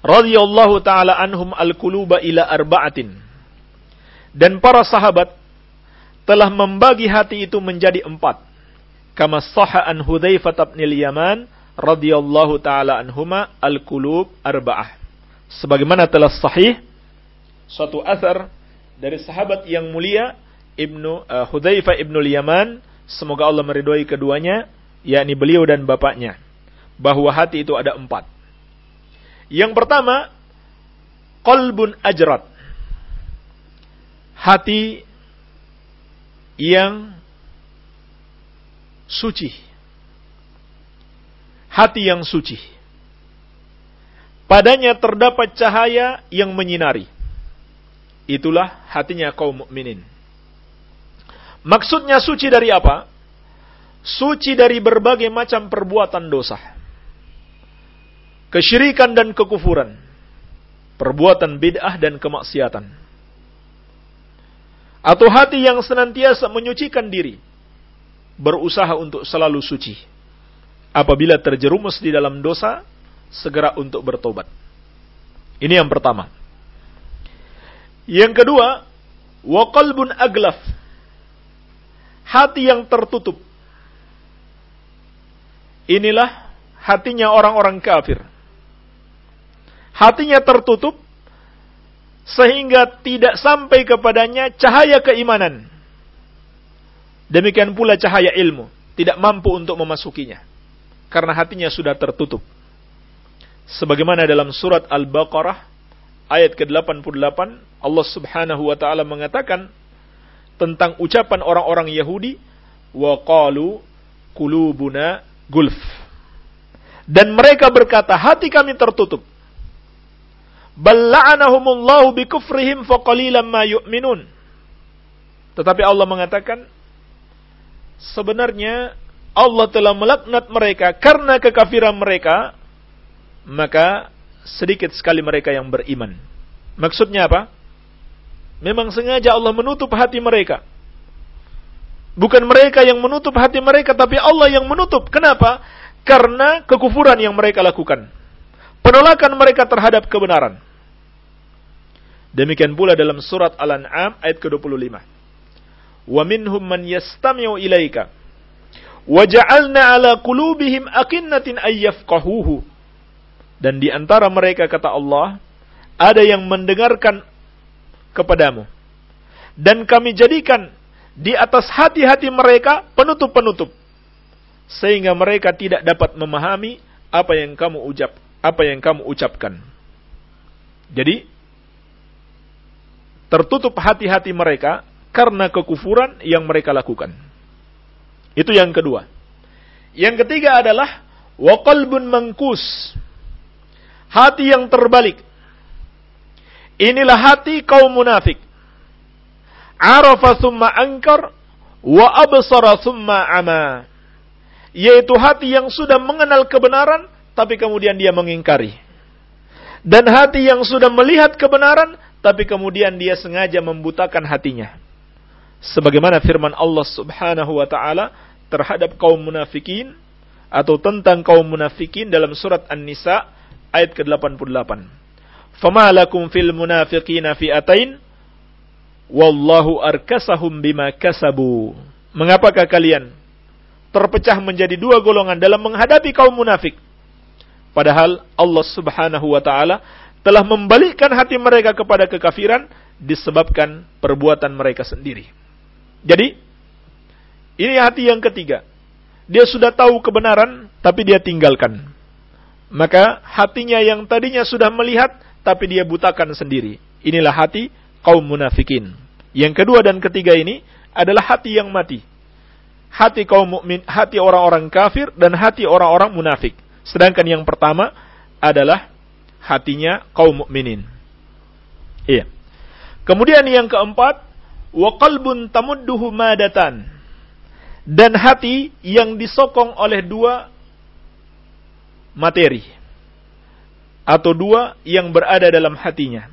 radhiyallahu taala anhum al-quluba ila arba'atin." Dan para sahabat telah membagi hati itu menjadi empat kama sahha an Hudzaifah bin Yaman radhiyallahu taala anhuma al-qulub arba'ah. Sebagaimana telah sahih suatu asar dari sahabat yang mulia Ibnu uh, Hudzaifah ibnu Yaman, semoga Allah meridhoi keduanya, yakni beliau dan bapaknya, bahwa hati itu ada empat. Yang pertama, qalbun ajrat. Hati yang suci. Hati yang suci. Padanya terdapat cahaya yang menyinari. Itulah hatinya kaum mukminin. Maksudnya suci dari apa? Suci dari berbagai macam perbuatan dosa. Kesyirikan dan kekufuran. Perbuatan bid'ah dan kemaksiatan. Atau hati yang senantiasa menyucikan diri berusaha untuk selalu suci. Apabila terjerumus di dalam dosa, segera untuk bertobat. Ini yang pertama. Yang kedua, wa qalbun aglaf. Hati yang tertutup. Inilah hatinya orang-orang kafir. hatinya tertutup sehingga tidak sampai kepadanya cahaya keimanan. Demikian pula cahaya ilmu, tidak mampu untuk memasukinya karena hatinya sudah tertutup. Sebagaimana dalam surat Al-Baqarah ayat ke-88 Allah Subhanahu wa taala mengatakan tentang ucapan orang-orang Yahudi wa qalu qulubuna gulf. Dan mereka berkata hati kami tertutup Balla'anahumullahu bikufrihim faqalilan ma yu'minun. Tetapi Allah mengatakan sebenarnya Allah telah melaknat mereka karena kekafiran mereka, maka sedikit sekali mereka yang beriman. Maksudnya apa? Memang sengaja Allah menutup hati mereka. Bukan mereka yang menutup hati mereka, tapi Allah yang menutup. Kenapa? Karena kekufuran yang mereka lakukan. Penolakan mereka terhadap kebenaran. Demikian pula dalam surat Al-An'am ayat ke-25. Wa minhum man yastami'u ilaika wa ja'alna 'ala qulubihim akinnatin ayyafqahuhu. Dan di antara mereka kata Allah, ada yang mendengarkan kepadamu. Dan kami jadikan di atas hati-hati mereka penutup-penutup sehingga mereka tidak dapat memahami apa yang kamu ucap, apa yang kamu ucapkan. Jadi tertutup hati-hati mereka karena kekufuran yang mereka lakukan. Itu yang kedua. Yang ketiga adalah waqalbun mangkus. Hati yang terbalik. Inilah hati kaum munafik. Arafa summa angkar wa absara summa ama. Yaitu hati yang sudah mengenal kebenaran tapi kemudian dia mengingkari. Dan hati yang sudah melihat kebenaran tapi kemudian dia sengaja membutakan hatinya. Sebagaimana firman Allah Subhanahu wa taala terhadap kaum munafikin atau tentang kaum munafikin dalam surat An-Nisa ayat ke-88. Fama lakum fil munafiqina fi'atain wallahu arkasahum bima kasabu. Mengapakah kalian terpecah menjadi dua golongan dalam menghadapi kaum munafik? Padahal Allah Subhanahu wa taala telah membalikkan hati mereka kepada kekafiran disebabkan perbuatan mereka sendiri. Jadi, ini hati yang ketiga. Dia sudah tahu kebenaran, tapi dia tinggalkan. Maka hatinya yang tadinya sudah melihat, tapi dia butakan sendiri. Inilah hati kaum munafikin. Yang kedua dan ketiga ini adalah hati yang mati. Hati kaum mukmin, hati orang-orang kafir dan hati orang-orang munafik. Sedangkan yang pertama adalah hatinya kaum mukminin. Iya. Kemudian yang keempat, wa qalbun tamudduhu madatan. Dan hati yang disokong oleh dua materi atau dua yang berada dalam hatinya.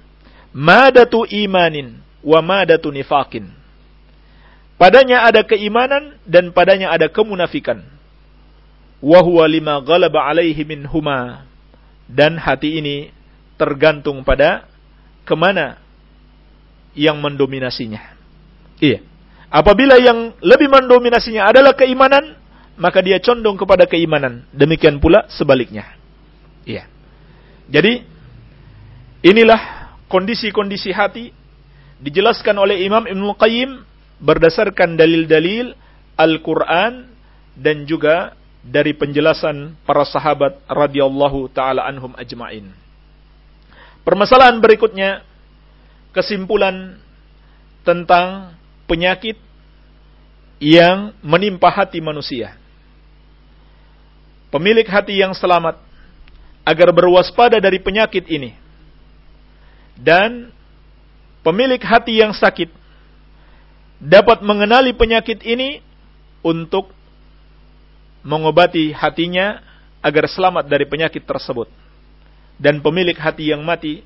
Madatu imanin wa madatu nifakin. Padanya ada keimanan dan padanya ada kemunafikan. Wa huwa lima ghalaba alaihi min huma dan hati ini tergantung pada ke mana yang mendominasinya. Iya. Apabila yang lebih mendominasinya adalah keimanan, maka dia condong kepada keimanan. Demikian pula sebaliknya. Iya. Jadi, inilah kondisi-kondisi hati dijelaskan oleh Imam Ibn Qayyim berdasarkan dalil-dalil Al-Quran dan juga dari penjelasan para sahabat radhiyallahu taala anhum ajmain. Permasalahan berikutnya kesimpulan tentang penyakit yang menimpa hati manusia. Pemilik hati yang selamat agar berwaspada dari penyakit ini. Dan pemilik hati yang sakit dapat mengenali penyakit ini untuk mengobati hatinya agar selamat dari penyakit tersebut. Dan pemilik hati yang mati,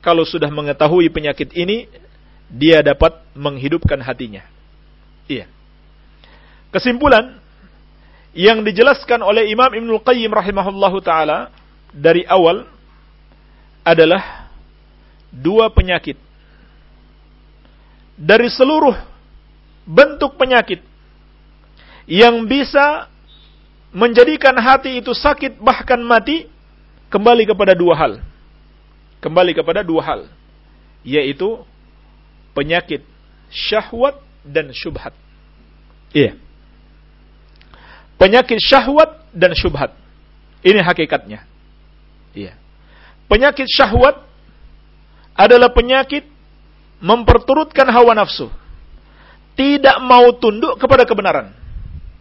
kalau sudah mengetahui penyakit ini, dia dapat menghidupkan hatinya. Iya. Kesimpulan yang dijelaskan oleh Imam Ibnul Qayyim rahimahullahu taala dari awal adalah dua penyakit. Dari seluruh bentuk penyakit yang bisa menjadikan hati itu sakit bahkan mati kembali kepada dua hal. kembali kepada dua hal, yaitu penyakit syahwat dan syubhat. Iya. Penyakit syahwat dan syubhat. Ini hakikatnya. Iya. Penyakit syahwat adalah penyakit memperturutkan hawa nafsu. Tidak mau tunduk kepada kebenaran.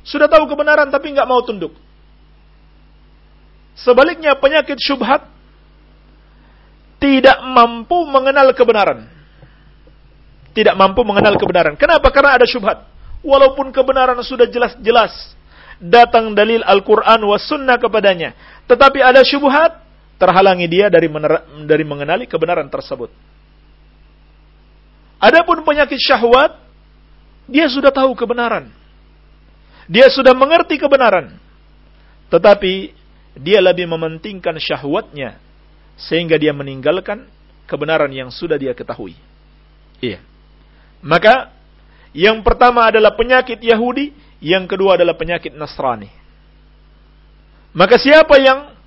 Sudah tahu kebenaran tapi nggak mau tunduk. Sebaliknya penyakit syubhat tidak mampu mengenal kebenaran. Tidak mampu mengenal kebenaran. Kenapa? Karena ada syubhat. Walaupun kebenaran sudah jelas-jelas datang dalil Al-Quran was sunnah kepadanya. Tetapi ada syubhat, terhalangi dia dari, dari mengenali kebenaran tersebut. Adapun penyakit syahwat, dia sudah tahu kebenaran. Dia sudah mengerti kebenaran. Tetapi dia lebih mementingkan syahwatnya sehingga dia meninggalkan kebenaran yang sudah dia ketahui. Iya. Maka yang pertama adalah penyakit Yahudi, yang kedua adalah penyakit Nasrani. Maka siapa yang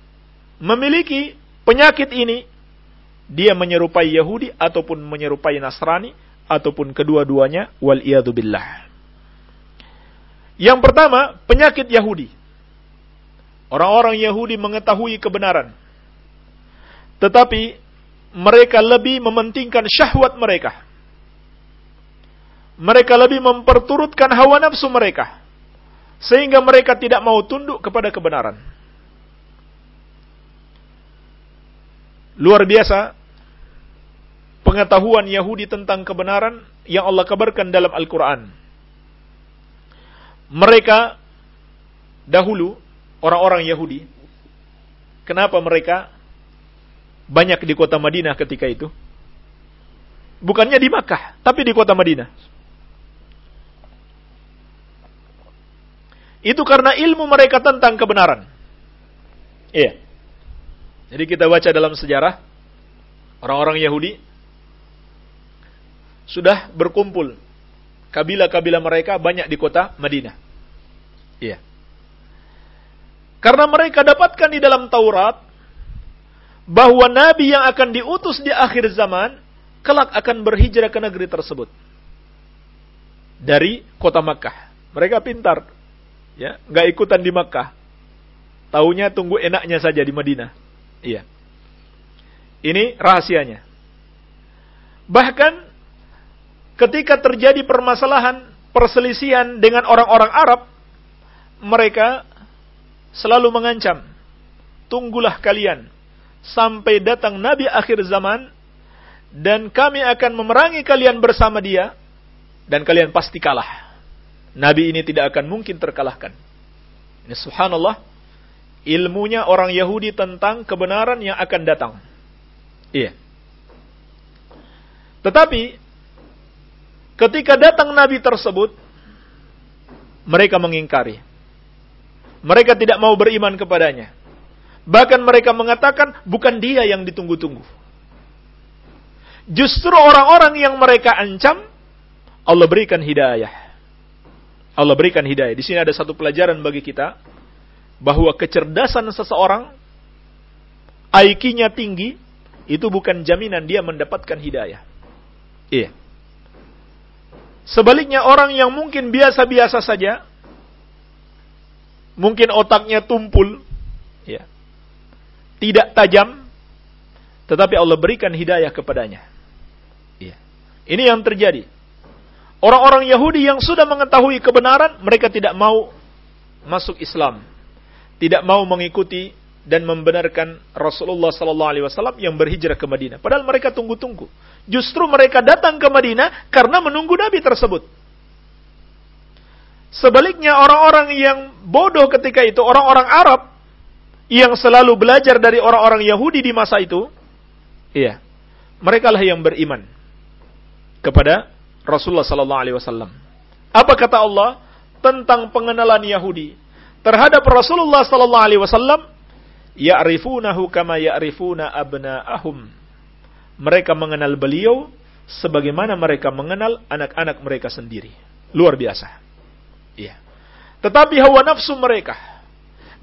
memiliki penyakit ini, dia menyerupai Yahudi ataupun menyerupai Nasrani ataupun kedua-duanya wal billah. Yang pertama, penyakit Yahudi. Orang-orang Yahudi mengetahui kebenaran. Tetapi mereka lebih mementingkan syahwat mereka. Mereka lebih memperturutkan hawa nafsu mereka. Sehingga mereka tidak mau tunduk kepada kebenaran. Luar biasa pengetahuan Yahudi tentang kebenaran yang Allah kabarkan dalam Al-Quran. Mereka dahulu, orang-orang Yahudi, kenapa mereka banyak di kota Madinah ketika itu? Bukannya di Makkah, tapi di kota Madinah. Itu karena ilmu mereka tentang kebenaran. Iya. Jadi kita baca dalam sejarah orang-orang Yahudi sudah berkumpul kabilah-kabilah mereka banyak di kota Madinah. Iya. Karena mereka dapatkan di dalam Taurat bahwa nabi yang akan diutus di akhir zaman kelak akan berhijrah ke negeri tersebut dari kota Makkah. Mereka pintar, ya, nggak ikutan di Makkah. Taunya tunggu enaknya saja di Madinah. Iya. Ini rahasianya. Bahkan ketika terjadi permasalahan, perselisihan dengan orang-orang Arab, mereka selalu mengancam, tunggulah kalian sampai datang Nabi akhir zaman dan kami akan memerangi kalian bersama dia dan kalian pasti kalah. Nabi ini tidak akan mungkin terkalahkan. Ini subhanallah, ilmunya orang Yahudi tentang kebenaran yang akan datang. Iya. Tetapi ketika datang nabi tersebut mereka mengingkari. Mereka tidak mau beriman kepadanya. Bahkan mereka mengatakan bukan dia yang ditunggu-tunggu. Justru orang-orang yang mereka ancam Allah berikan hidayah. Allah berikan hidayah. Di sini ada satu pelajaran bagi kita bahwa kecerdasan seseorang IQ-nya tinggi itu bukan jaminan dia mendapatkan hidayah. Iya. Sebaliknya orang yang mungkin biasa-biasa saja mungkin otaknya tumpul ya. Tidak tajam tetapi Allah berikan hidayah kepadanya. Iya. Ini yang terjadi. Orang-orang Yahudi yang sudah mengetahui kebenaran, mereka tidak mau masuk Islam tidak mau mengikuti dan membenarkan Rasulullah Sallallahu Alaihi Wasallam yang berhijrah ke Madinah. Padahal mereka tunggu-tunggu. Justru mereka datang ke Madinah karena menunggu Nabi tersebut. Sebaliknya orang-orang yang bodoh ketika itu, orang-orang Arab yang selalu belajar dari orang-orang Yahudi di masa itu, iya, mereka lah yang beriman kepada Rasulullah Sallallahu Alaihi Wasallam. Apa kata Allah tentang pengenalan Yahudi? Terhadap Rasulullah sallallahu alaihi wasallam ya'rifunahu kama ya'rifuna abna'ahum. Mereka mengenal beliau sebagaimana mereka mengenal anak-anak mereka sendiri. Luar biasa. Iya. Tetapi hawa nafsu mereka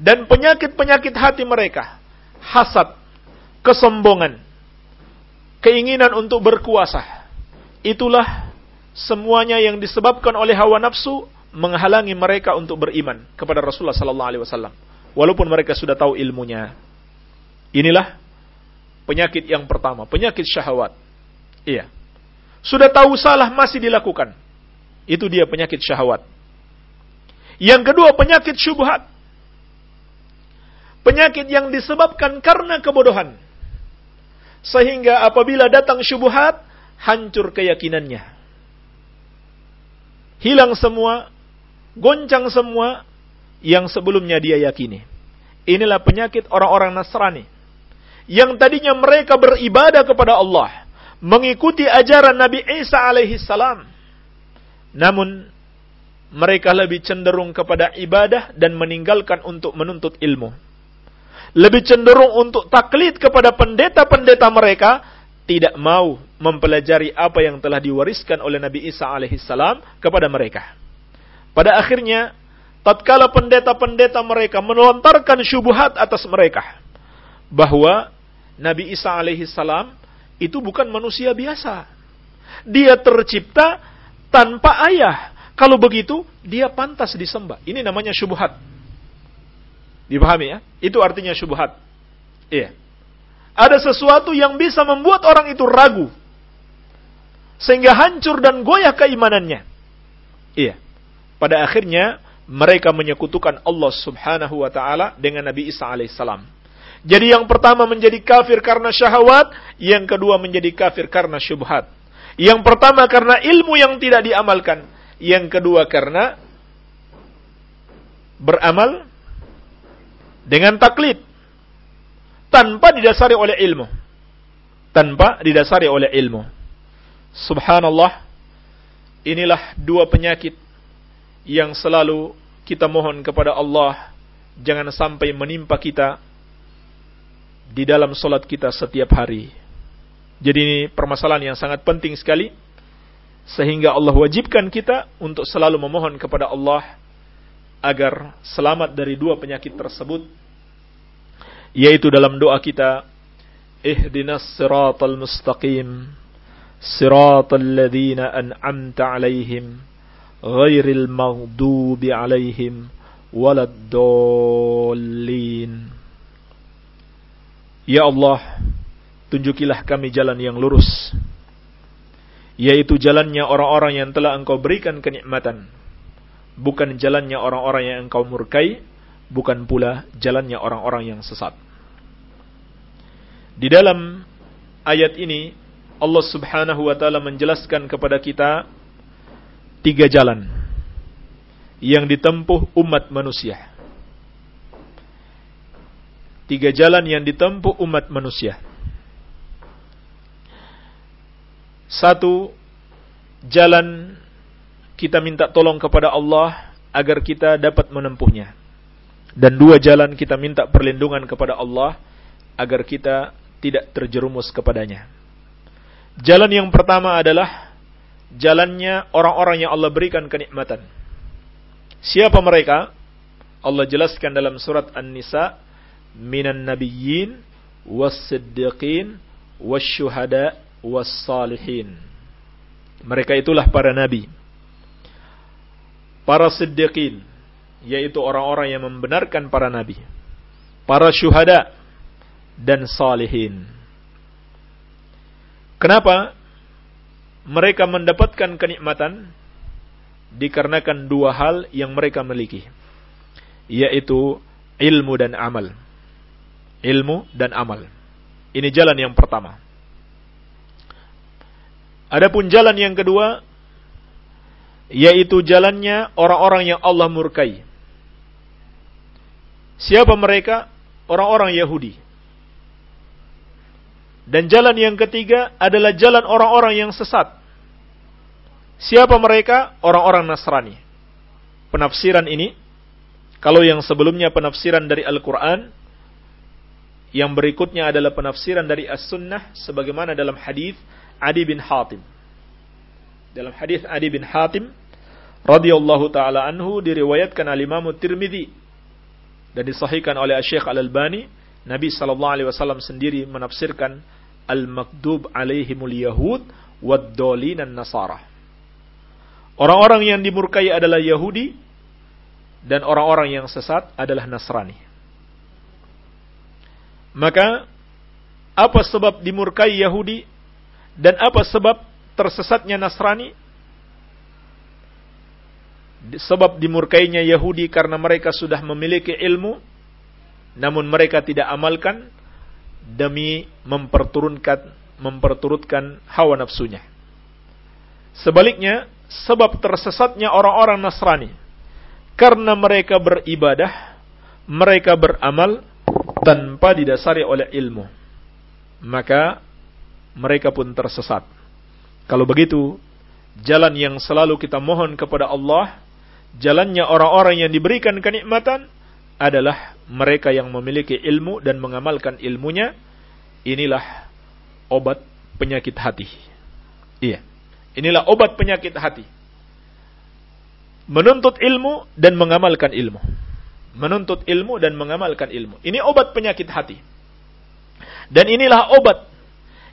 dan penyakit-penyakit hati mereka, hasad, kesombongan, keinginan untuk berkuasa. Itulah semuanya yang disebabkan oleh hawa nafsu menghalangi mereka untuk beriman kepada Rasulullah sallallahu alaihi wasallam walaupun mereka sudah tahu ilmunya. Inilah penyakit yang pertama, penyakit syahwat. Iya. Sudah tahu salah masih dilakukan. Itu dia penyakit syahwat. Yang kedua penyakit syubhat. Penyakit yang disebabkan karena kebodohan. Sehingga apabila datang syubhat, hancur keyakinannya. Hilang semua, goncang semua yang sebelumnya dia yakini. Inilah penyakit orang-orang Nasrani. Yang tadinya mereka beribadah kepada Allah. Mengikuti ajaran Nabi Isa alaihi salam. Namun, mereka lebih cenderung kepada ibadah dan meninggalkan untuk menuntut ilmu lebih cenderung untuk taklid kepada pendeta-pendeta mereka, tidak mau mempelajari apa yang telah diwariskan oleh Nabi Isa alaihissalam kepada mereka. Pada akhirnya, tatkala pendeta-pendeta mereka melontarkan syubhat atas mereka, bahwa Nabi Isa alaihissalam itu bukan manusia biasa. Dia tercipta tanpa ayah. Kalau begitu, dia pantas disembah. Ini namanya syubhat. Dipahami ya? Itu artinya syubhat. Iya. Ada sesuatu yang bisa membuat orang itu ragu. Sehingga hancur dan goyah keimanannya. Iya. Pada akhirnya mereka menyekutukan Allah Subhanahu wa taala dengan Nabi Isa alaihissalam. Jadi yang pertama menjadi kafir karena syahwat, yang kedua menjadi kafir karena syubhat. Yang pertama karena ilmu yang tidak diamalkan, yang kedua karena beramal dengan taklid tanpa didasari oleh ilmu. Tanpa didasari oleh ilmu. Subhanallah, inilah dua penyakit yang selalu kita mohon kepada Allah jangan sampai menimpa kita di dalam solat kita setiap hari. Jadi ini permasalahan yang sangat penting sekali sehingga Allah wajibkan kita untuk selalu memohon kepada Allah agar selamat dari dua penyakit tersebut yaitu dalam doa kita ihdinas siratal mustaqim siratal ladzina an'amta alaihim ghairil maghdubi alaihim waladdallin Ya Allah tunjukilah kami jalan yang lurus yaitu jalannya orang-orang yang telah engkau berikan kenikmatan bukan jalannya orang-orang yang engkau murkai, bukan pula jalannya orang-orang yang sesat. Di dalam ayat ini Allah Subhanahu wa taala menjelaskan kepada kita tiga jalan yang ditempuh umat manusia. Tiga jalan yang ditempuh umat manusia. Satu, jalan kita minta tolong kepada Allah agar kita dapat menempuhnya. Dan dua jalan kita minta perlindungan kepada Allah agar kita tidak terjerumus kepadanya. Jalan yang pertama adalah jalannya orang-orang yang Allah berikan kenikmatan. Siapa mereka? Allah jelaskan dalam surat An-Nisa, minan nabiyyin was-siddiqin was-syuhada was-salihin. Mereka itulah para nabi para siddiqin, yaitu orang-orang yang membenarkan para nabi, para syuhada, dan salihin. Kenapa mereka mendapatkan kenikmatan? Dikarenakan dua hal yang mereka miliki, yaitu ilmu dan amal. Ilmu dan amal. Ini jalan yang pertama. Adapun jalan yang kedua, yaitu jalannya orang-orang yang Allah murkai. Siapa mereka? Orang-orang Yahudi. Dan jalan yang ketiga adalah jalan orang-orang yang sesat. Siapa mereka? Orang-orang Nasrani. Penafsiran ini, kalau yang sebelumnya penafsiran dari Al-Quran, yang berikutnya adalah penafsiran dari As-Sunnah, sebagaimana dalam hadis Adi bin Hatim. Dalam hadis Adi bin Hatim radhiyallahu taala anhu diriwayatkan oleh Imam Tirmizi dan disahihkan oleh Syekh Al-Albani, Nabi sallallahu alaihi wasallam sendiri menafsirkan al-makdub alaihimul yahud wad dolinan nasara. Orang-orang yang dimurkai adalah Yahudi dan orang-orang yang sesat adalah Nasrani. Maka apa sebab dimurkai Yahudi dan apa sebab tersesatnya Nasrani? Sebab dimurkainya Yahudi karena mereka sudah memiliki ilmu namun mereka tidak amalkan demi memperturunkan memperturutkan hawa nafsunya. Sebaliknya, sebab tersesatnya orang-orang Nasrani karena mereka beribadah, mereka beramal tanpa didasari oleh ilmu. Maka mereka pun tersesat. Kalau begitu, jalan yang selalu kita mohon kepada Allah, jalannya orang-orang yang diberikan kenikmatan adalah mereka yang memiliki ilmu dan mengamalkan ilmunya. Inilah obat penyakit hati. Iya. Inilah obat penyakit hati. Menuntut ilmu dan mengamalkan ilmu. Menuntut ilmu dan mengamalkan ilmu. Ini obat penyakit hati. Dan inilah obat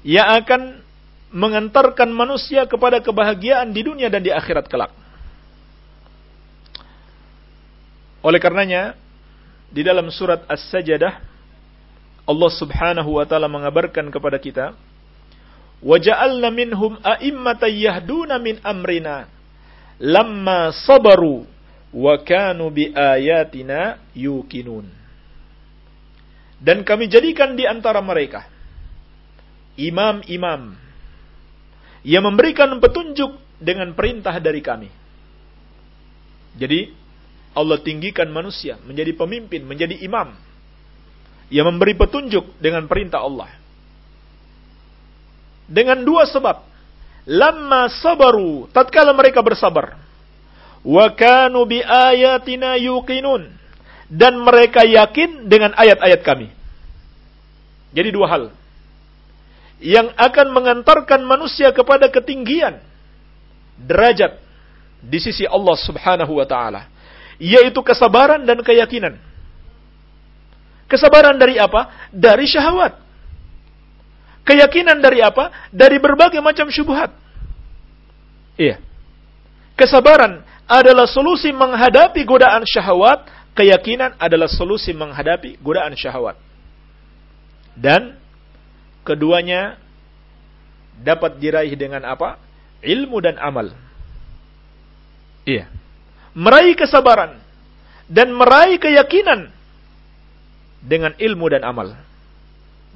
yang akan mengantarkan manusia kepada kebahagiaan di dunia dan di akhirat kelak. Oleh karenanya, di dalam surat As-Sajdah, Allah subhanahu wa ta'ala mengabarkan kepada kita, وَجَعَلْنَا مِنْهُمْ أَئِمَّةً يَهْدُونَ مِنْ أَمْرِنَا لَمَّا صَبَرُوا وَكَانُوا بِآيَاتِنَا يُوقِنُونَ Dan kami jadikan di antara mereka imam-imam yang memberikan petunjuk dengan perintah dari kami. Jadi Allah tinggikan manusia menjadi pemimpin, menjadi imam yang memberi petunjuk dengan perintah Allah. Dengan dua sebab. Lama sabaru, tatkala mereka bersabar. Wa kanu bi ayatina yuqinun. Dan mereka yakin dengan ayat-ayat kami. Jadi dua hal. Yang akan mengantarkan manusia kepada ketinggian derajat di sisi Allah Subhanahu wa taala, yaitu kesabaran dan keyakinan. Kesabaran dari apa? Dari syahwat. Keyakinan dari apa? Dari berbagai macam syubhat. Iya. Kesabaran adalah solusi menghadapi godaan syahwat, keyakinan adalah solusi menghadapi godaan syahwat. Dan keduanya dapat diraih dengan apa? Ilmu dan amal. Iya. Meraih kesabaran dan meraih keyakinan dengan ilmu dan amal.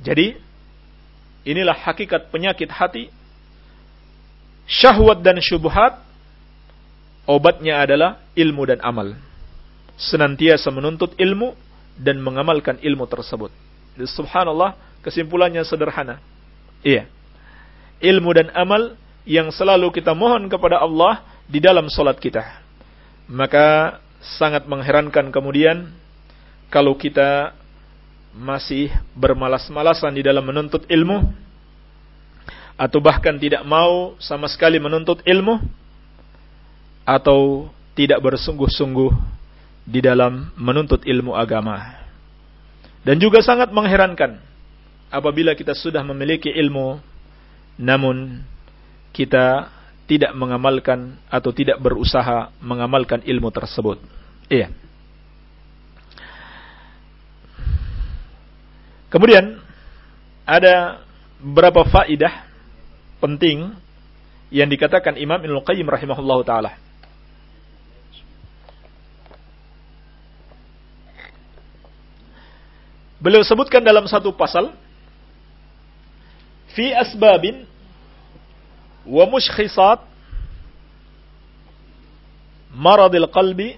Jadi, Inilah hakikat penyakit hati. Syahwat dan syubhat. Obatnya adalah ilmu dan amal. Senantiasa menuntut ilmu dan mengamalkan ilmu tersebut. Jadi, subhanallah, kesimpulannya sederhana. Iya. Ilmu dan amal yang selalu kita mohon kepada Allah di dalam solat kita. Maka sangat mengherankan kemudian kalau kita masih bermalas-malasan di dalam menuntut ilmu atau bahkan tidak mau sama sekali menuntut ilmu atau tidak bersungguh-sungguh di dalam menuntut ilmu agama. Dan juga sangat mengherankan apabila kita sudah memiliki ilmu namun kita tidak mengamalkan atau tidak berusaha mengamalkan ilmu tersebut. Iya. Kemudian ada beberapa faidah penting yang dikatakan Imam Ibnu Qayyim rahimahullah taala. Beliau sebutkan dalam satu pasal fi asbabin wa mushkhisat maradil qalbi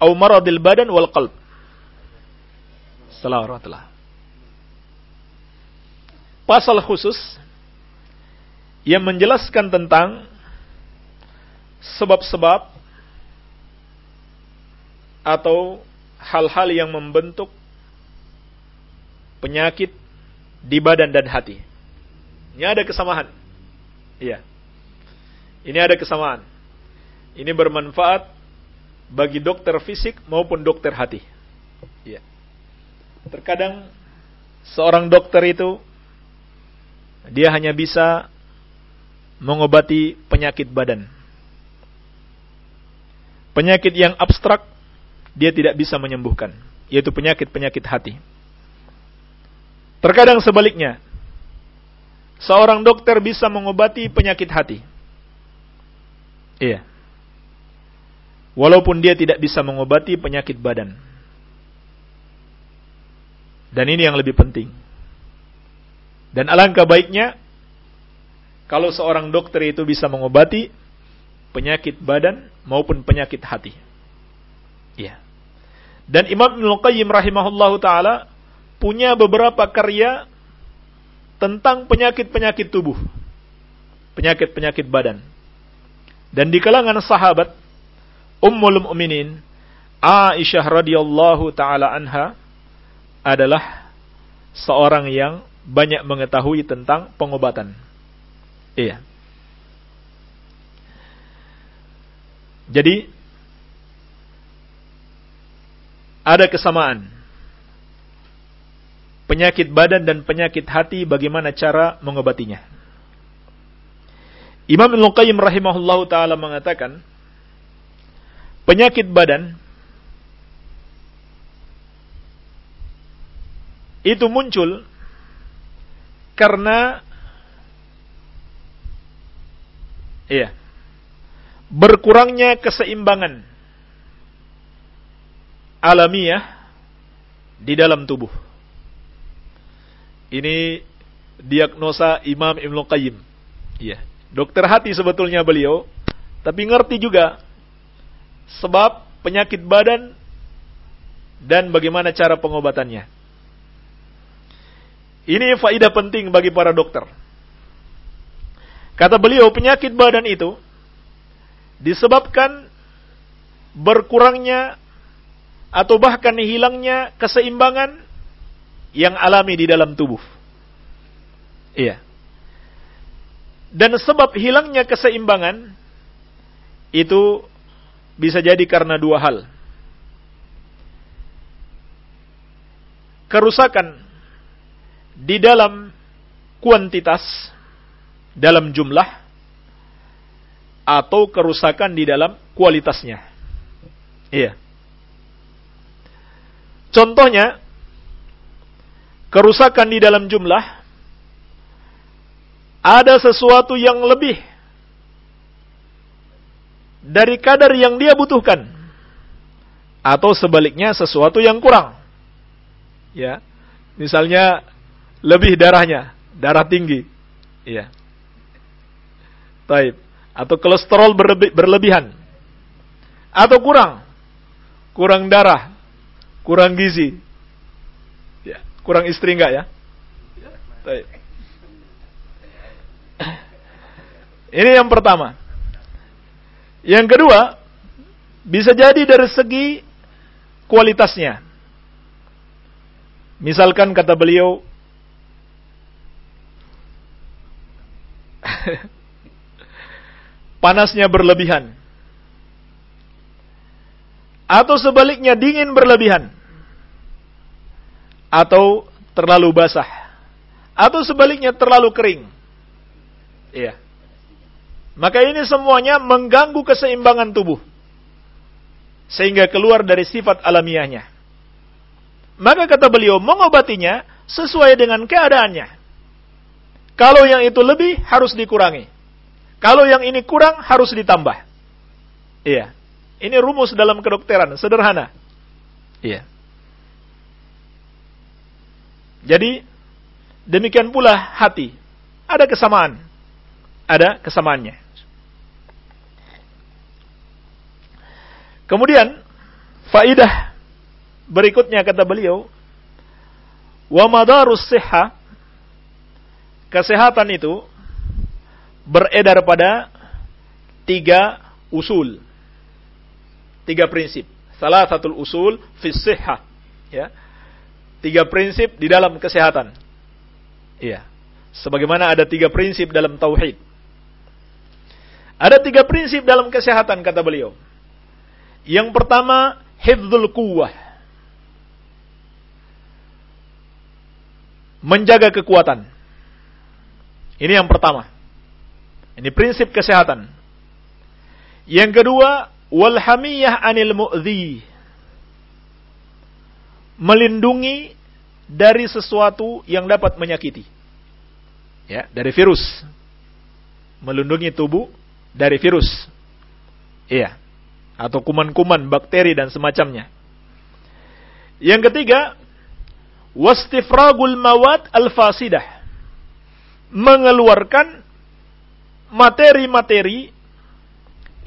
atau maradil badan wal qalb. Assalamualaikum pasal khusus yang menjelaskan tentang sebab-sebab atau hal-hal yang membentuk penyakit di badan dan hati. Ini ada kesamaan. Iya. Ini ada kesamaan. Ini bermanfaat bagi dokter fisik maupun dokter hati. Iya. Terkadang seorang dokter itu dia hanya bisa mengobati penyakit badan. Penyakit yang abstrak dia tidak bisa menyembuhkan, yaitu penyakit-penyakit hati. Terkadang sebaliknya, seorang dokter bisa mengobati penyakit hati. Iya. Walaupun dia tidak bisa mengobati penyakit badan. Dan ini yang lebih penting. Dan alangkah baiknya kalau seorang dokter itu bisa mengobati penyakit badan maupun penyakit hati. Ya. Dan Imam Ibnu Qayyim rahimahullahu taala punya beberapa karya tentang penyakit-penyakit tubuh, penyakit-penyakit badan. Dan di kalangan sahabat Ummul Mukminin Aisyah radhiyallahu taala anha adalah seorang yang banyak mengetahui tentang pengobatan. Iya. Jadi ada kesamaan penyakit badan dan penyakit hati bagaimana cara mengobatinya. Imam Ibnu Qayyim rahimahullahu taala mengatakan penyakit badan itu muncul karena iya berkurangnya keseimbangan alamiah di dalam tubuh. Ini diagnosa Imam Ibn Qayyim. Iya, dokter hati sebetulnya beliau, tapi ngerti juga sebab penyakit badan dan bagaimana cara pengobatannya. Ini faidah penting bagi para dokter. Kata beliau, penyakit badan itu disebabkan berkurangnya atau bahkan hilangnya keseimbangan yang alami di dalam tubuh. Iya. Dan sebab hilangnya keseimbangan itu bisa jadi karena dua hal. Kerusakan di dalam kuantitas, dalam jumlah, atau kerusakan di dalam kualitasnya. Iya. Contohnya, kerusakan di dalam jumlah, ada sesuatu yang lebih dari kadar yang dia butuhkan atau sebaliknya sesuatu yang kurang. Ya. Misalnya lebih darahnya, darah tinggi. Ya. Taib. Atau kolesterol berlebi berlebihan. Atau kurang. Kurang darah. Kurang gizi. Ya. Kurang istri enggak ya? Taib. Ini yang pertama. Yang kedua, bisa jadi dari segi kualitasnya. Misalkan kata beliau, panasnya berlebihan. Atau sebaliknya dingin berlebihan. Atau terlalu basah. Atau sebaliknya terlalu kering. Iya. Maka ini semuanya mengganggu keseimbangan tubuh. Sehingga keluar dari sifat alamiahnya. Maka kata beliau, mengobatinya sesuai dengan keadaannya. Kalau yang itu lebih, harus dikurangi. Kalau yang ini kurang, harus ditambah. Iya. Ini rumus dalam kedokteran, sederhana. Iya. Jadi, demikian pula hati. Ada kesamaan. Ada kesamaannya. Kemudian faidah berikutnya kata beliau, wa madarus siha kesehatan itu beredar pada tiga usul. Tiga prinsip. Salah satu usul fi ya. Tiga prinsip di dalam kesehatan. Iya. Sebagaimana ada tiga prinsip dalam tauhid. Ada tiga prinsip dalam kesehatan kata beliau. Yang pertama, hifdzul quwwah. Menjaga kekuatan. Ini yang pertama. Ini prinsip kesehatan. Yang kedua, walhamiyah anil mu'dhi. Melindungi dari sesuatu yang dapat menyakiti. Ya, dari virus. Melindungi tubuh dari virus. Iya. Atau kuman-kuman, bakteri dan semacamnya. Yang ketiga, wastifragul mawad al-fasidah. Mengeluarkan materi-materi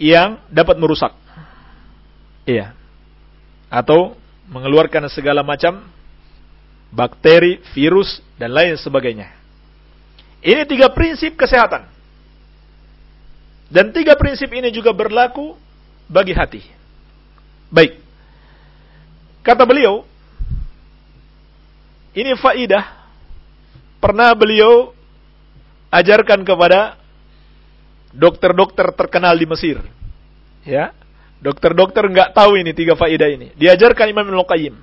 yang dapat merusak. Iya. Atau mengeluarkan segala macam bakteri, virus, dan lain sebagainya. Ini tiga prinsip kesehatan. Dan tiga prinsip ini juga berlaku bagi hati. Baik. Kata beliau, ini faidah pernah beliau ajarkan kepada dokter-dokter terkenal di Mesir. Ya, dokter-dokter nggak tahu ini tiga faedah ini. Diajarkan Imam Ibnu Qayyim.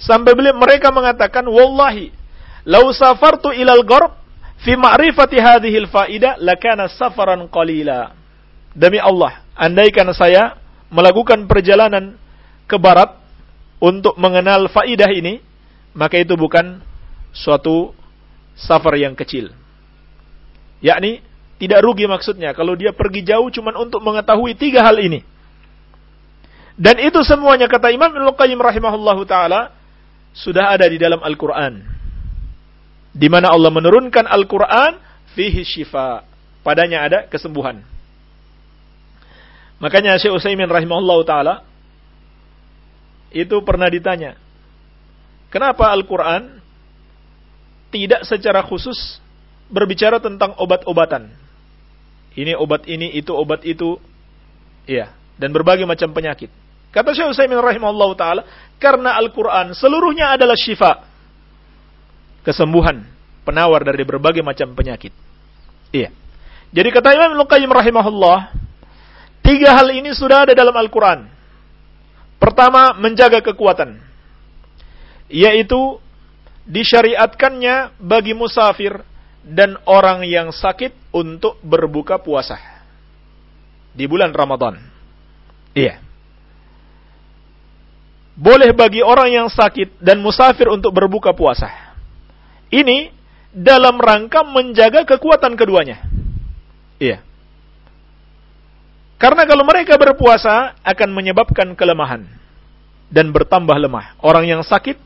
Sampai beliau mereka mengatakan, "Wallahi, lau safartu ilal gharb fi ma'rifati hadhihi al-faida lakana safaran qalila." Demi Allah, andaikan saya melakukan perjalanan ke barat untuk mengenal faidah ini, maka itu bukan suatu safar yang kecil. Yakni tidak rugi maksudnya kalau dia pergi jauh cuma untuk mengetahui tiga hal ini. Dan itu semuanya kata Imam Ibnu Qayyim rahimahullahu taala sudah ada di dalam Al-Qur'an. Di mana Allah menurunkan Al-Qur'an fihi syifa. Padanya ada kesembuhan. Makanya Syekh Utsaimin rahimahullahu taala itu pernah ditanya, "Kenapa Al-Qur'an tidak secara khusus berbicara tentang obat-obatan?" Ini obat ini, itu obat itu. Iya, dan berbagai macam penyakit. Kata Syekh Utsaimin rahimahullah taala, karena Al-Qur'an seluruhnya adalah syifa. Kesembuhan, penawar dari berbagai macam penyakit. Iya. Jadi kata Imam Ibnu Qayyim rahimahullah, tiga hal ini sudah ada dalam Al-Qur'an. Pertama, menjaga kekuatan. Yaitu disyariatkannya bagi musafir dan orang yang sakit untuk berbuka puasa di bulan Ramadan. Iya. Boleh bagi orang yang sakit dan musafir untuk berbuka puasa. Ini dalam rangka menjaga kekuatan keduanya. Iya. Karena kalau mereka berpuasa akan menyebabkan kelemahan dan bertambah lemah. Orang yang sakit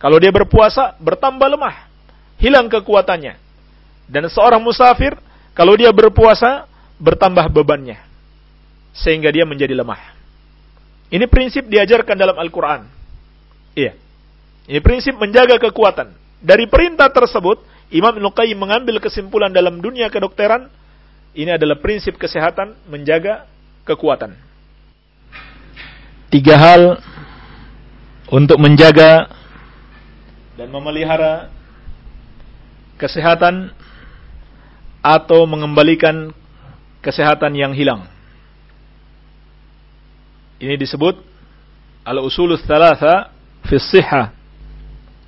kalau dia berpuasa bertambah lemah, hilang kekuatannya dan seorang musafir, kalau dia berpuasa, bertambah bebannya. Sehingga dia menjadi lemah. Ini prinsip diajarkan dalam Al-Quran. Iya. Ini prinsip menjaga kekuatan. Dari perintah tersebut, Imam Qayyim mengambil kesimpulan dalam dunia kedokteran, ini adalah prinsip kesehatan menjaga kekuatan. Tiga hal untuk menjaga dan memelihara kesehatan atau mengembalikan kesehatan yang hilang. Ini disebut al-usulus thalatha fi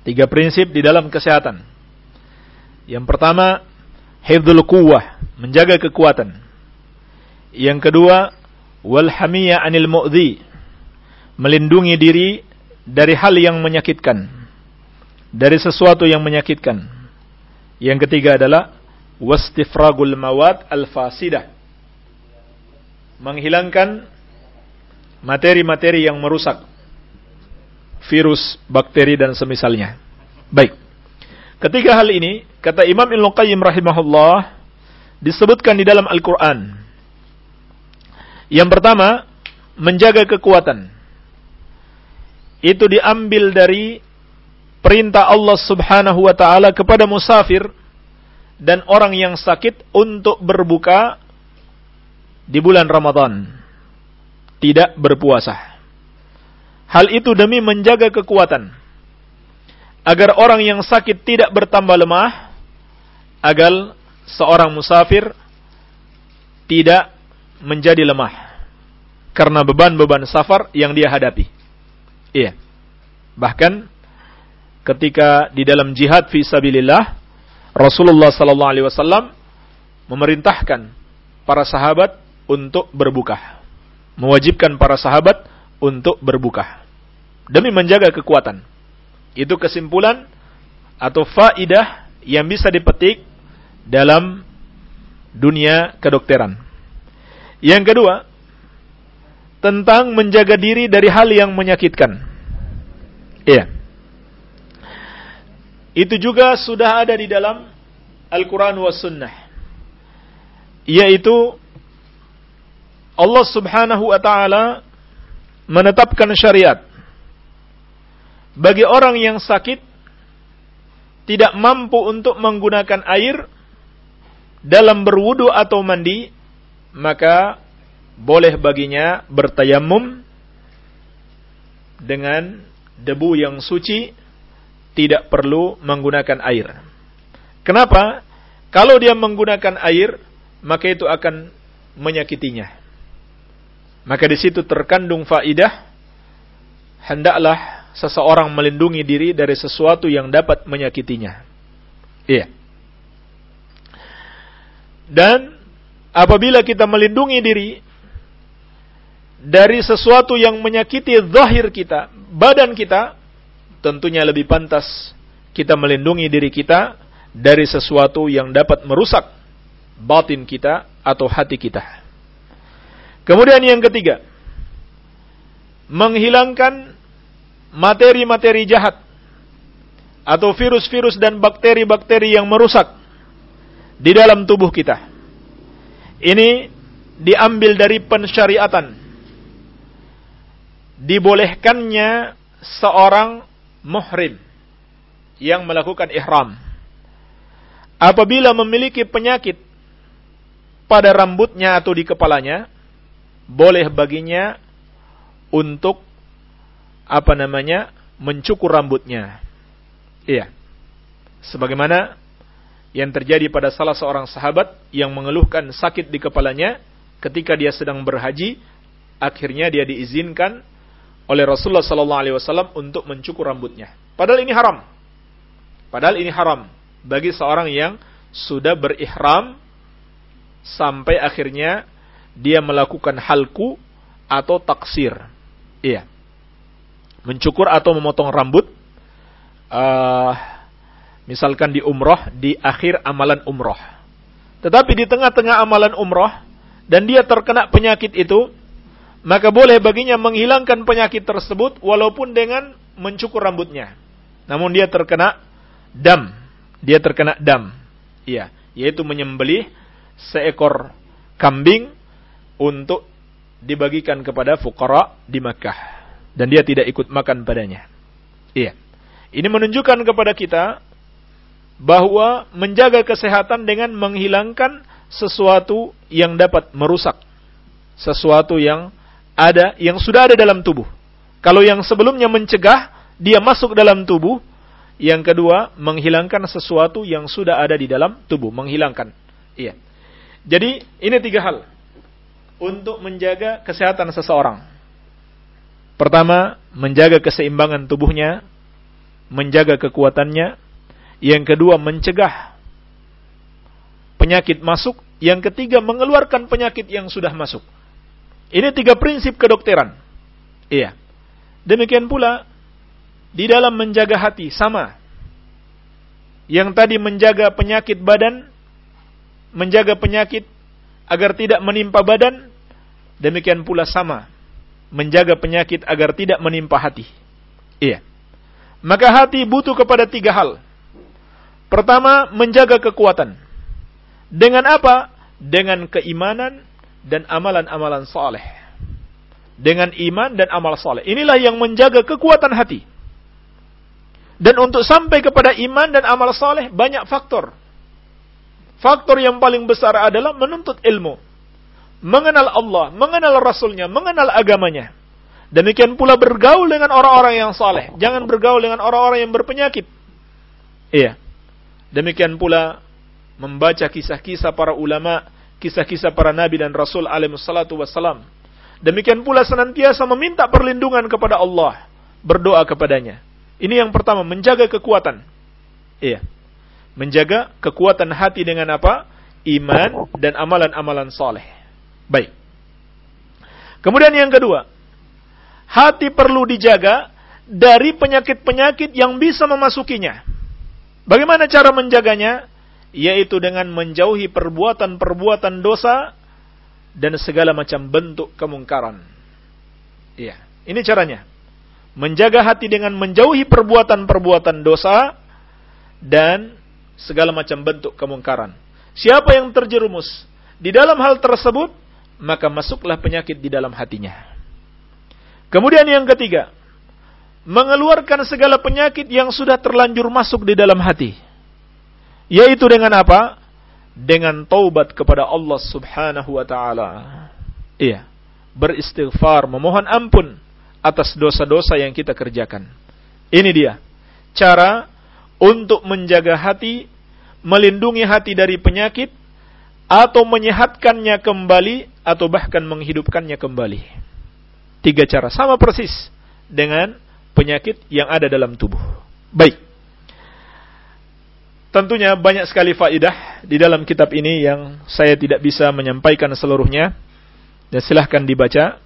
Tiga prinsip di dalam kesehatan. Yang pertama, hifdzul quwwah, menjaga kekuatan. Yang kedua, wal hamiyah anil mu'dhi, melindungi diri dari hal yang menyakitkan. Dari sesuatu yang menyakitkan. Yang ketiga adalah wastifragul mawad al-fasidah. Menghilangkan materi-materi yang merusak. Virus, bakteri, dan semisalnya. Baik. Ketiga hal ini, kata Imam Ibn Qayyim rahimahullah, disebutkan di dalam Al-Quran. Yang pertama, menjaga kekuatan. Itu diambil dari perintah Allah subhanahu wa ta'ala kepada musafir dan orang yang sakit untuk berbuka di bulan Ramadan. Tidak berpuasa. Hal itu demi menjaga kekuatan. Agar orang yang sakit tidak bertambah lemah. Agar seorang musafir tidak menjadi lemah. Karena beban-beban safar yang dia hadapi. Iya. Bahkan ketika di dalam jihad fi sabilillah Rasulullah sallallahu alaihi wasallam memerintahkan para sahabat untuk berbuka. Mewajibkan para sahabat untuk berbuka. Demi menjaga kekuatan. Itu kesimpulan atau faidah yang bisa dipetik dalam dunia kedokteran. Yang kedua, tentang menjaga diri dari hal yang menyakitkan. Iya. Itu juga sudah ada di dalam Al-Quran was Sunnah. Yaitu Allah subhanahu wa ta'ala menetapkan syariat. Bagi orang yang sakit, tidak mampu untuk menggunakan air dalam berwudu atau mandi, maka boleh baginya bertayamum dengan debu yang suci tidak perlu menggunakan air. Kenapa? Kalau dia menggunakan air, maka itu akan menyakitinya. Maka di situ terkandung faidah hendaklah seseorang melindungi diri dari sesuatu yang dapat menyakitinya. Iya. Dan apabila kita melindungi diri dari sesuatu yang menyakiti zahir kita, badan kita, tentunya lebih pantas kita melindungi diri kita dari sesuatu yang dapat merusak batin kita atau hati kita. Kemudian yang ketiga, menghilangkan materi-materi jahat atau virus-virus dan bakteri-bakteri yang merusak di dalam tubuh kita. Ini diambil dari pensyariatan. Dibolehkannya seorang muhrim yang melakukan ihram. Apabila memiliki penyakit pada rambutnya atau di kepalanya boleh baginya untuk apa namanya mencukur rambutnya. Iya. Sebagaimana yang terjadi pada salah seorang sahabat yang mengeluhkan sakit di kepalanya ketika dia sedang berhaji akhirnya dia diizinkan oleh Rasulullah sallallahu alaihi wasallam untuk mencukur rambutnya. Padahal ini haram. Padahal ini haram bagi seorang yang sudah berihram sampai akhirnya dia melakukan halku atau taksir. Iya. Mencukur atau memotong rambut uh, misalkan di umroh di akhir amalan umroh. Tetapi di tengah-tengah amalan umroh dan dia terkena penyakit itu, maka boleh baginya menghilangkan penyakit tersebut walaupun dengan mencukur rambutnya. Namun dia terkena dam, dia terkena dam. Iya, yaitu menyembelih seekor kambing untuk dibagikan kepada fukara di Makkah dan dia tidak ikut makan padanya. Iya. Ini menunjukkan kepada kita bahwa menjaga kesehatan dengan menghilangkan sesuatu yang dapat merusak sesuatu yang ada yang sudah ada dalam tubuh. Kalau yang sebelumnya mencegah dia masuk dalam tubuh, yang kedua menghilangkan sesuatu yang sudah ada di dalam tubuh, menghilangkan. Iya. Jadi ini tiga hal untuk menjaga kesehatan seseorang. Pertama, menjaga keseimbangan tubuhnya, menjaga kekuatannya. Yang kedua, mencegah penyakit masuk. Yang ketiga, mengeluarkan penyakit yang sudah masuk. Ini tiga prinsip kedokteran. Iya. Demikian pula di dalam menjaga hati sama. Yang tadi menjaga penyakit badan, menjaga penyakit agar tidak menimpa badan, demikian pula sama menjaga penyakit agar tidak menimpa hati. Iya. Maka hati butuh kepada tiga hal. Pertama, menjaga kekuatan. Dengan apa? Dengan keimanan, dan amalan-amalan soleh. Dengan iman dan amal soleh. Inilah yang menjaga kekuatan hati. Dan untuk sampai kepada iman dan amal soleh banyak faktor. Faktor yang paling besar adalah menuntut ilmu. Mengenal Allah, mengenal Rasulnya, mengenal agamanya. Demikian pula bergaul dengan orang-orang yang soleh. Jangan bergaul dengan orang-orang yang berpenyakit. Iya. Demikian pula membaca kisah-kisah para ulama kisah-kisah para nabi dan rasul alaihi salatu wassalam. Demikian pula senantiasa meminta perlindungan kepada Allah, berdoa kepadanya. Ini yang pertama, menjaga kekuatan. Iya. Menjaga kekuatan hati dengan apa? Iman dan amalan-amalan soleh. Baik. Kemudian yang kedua, hati perlu dijaga dari penyakit-penyakit yang bisa memasukinya. Bagaimana cara menjaganya? Yaitu dengan menjauhi perbuatan-perbuatan dosa dan segala macam bentuk kemungkaran. Iya, ini caranya. Menjaga hati dengan menjauhi perbuatan-perbuatan dosa dan segala macam bentuk kemungkaran. Siapa yang terjerumus di dalam hal tersebut, maka masuklah penyakit di dalam hatinya. Kemudian yang ketiga, mengeluarkan segala penyakit yang sudah terlanjur masuk di dalam hati. Yaitu dengan apa? Dengan taubat kepada Allah Subhanahu wa taala. Iya, beristighfar, memohon ampun atas dosa-dosa yang kita kerjakan. Ini dia cara untuk menjaga hati, melindungi hati dari penyakit atau menyehatkannya kembali atau bahkan menghidupkannya kembali. Tiga cara sama persis dengan penyakit yang ada dalam tubuh. Baik. Tentunya banyak sekali faidah di dalam kitab ini yang saya tidak bisa menyampaikan seluruhnya. Dan silahkan dibaca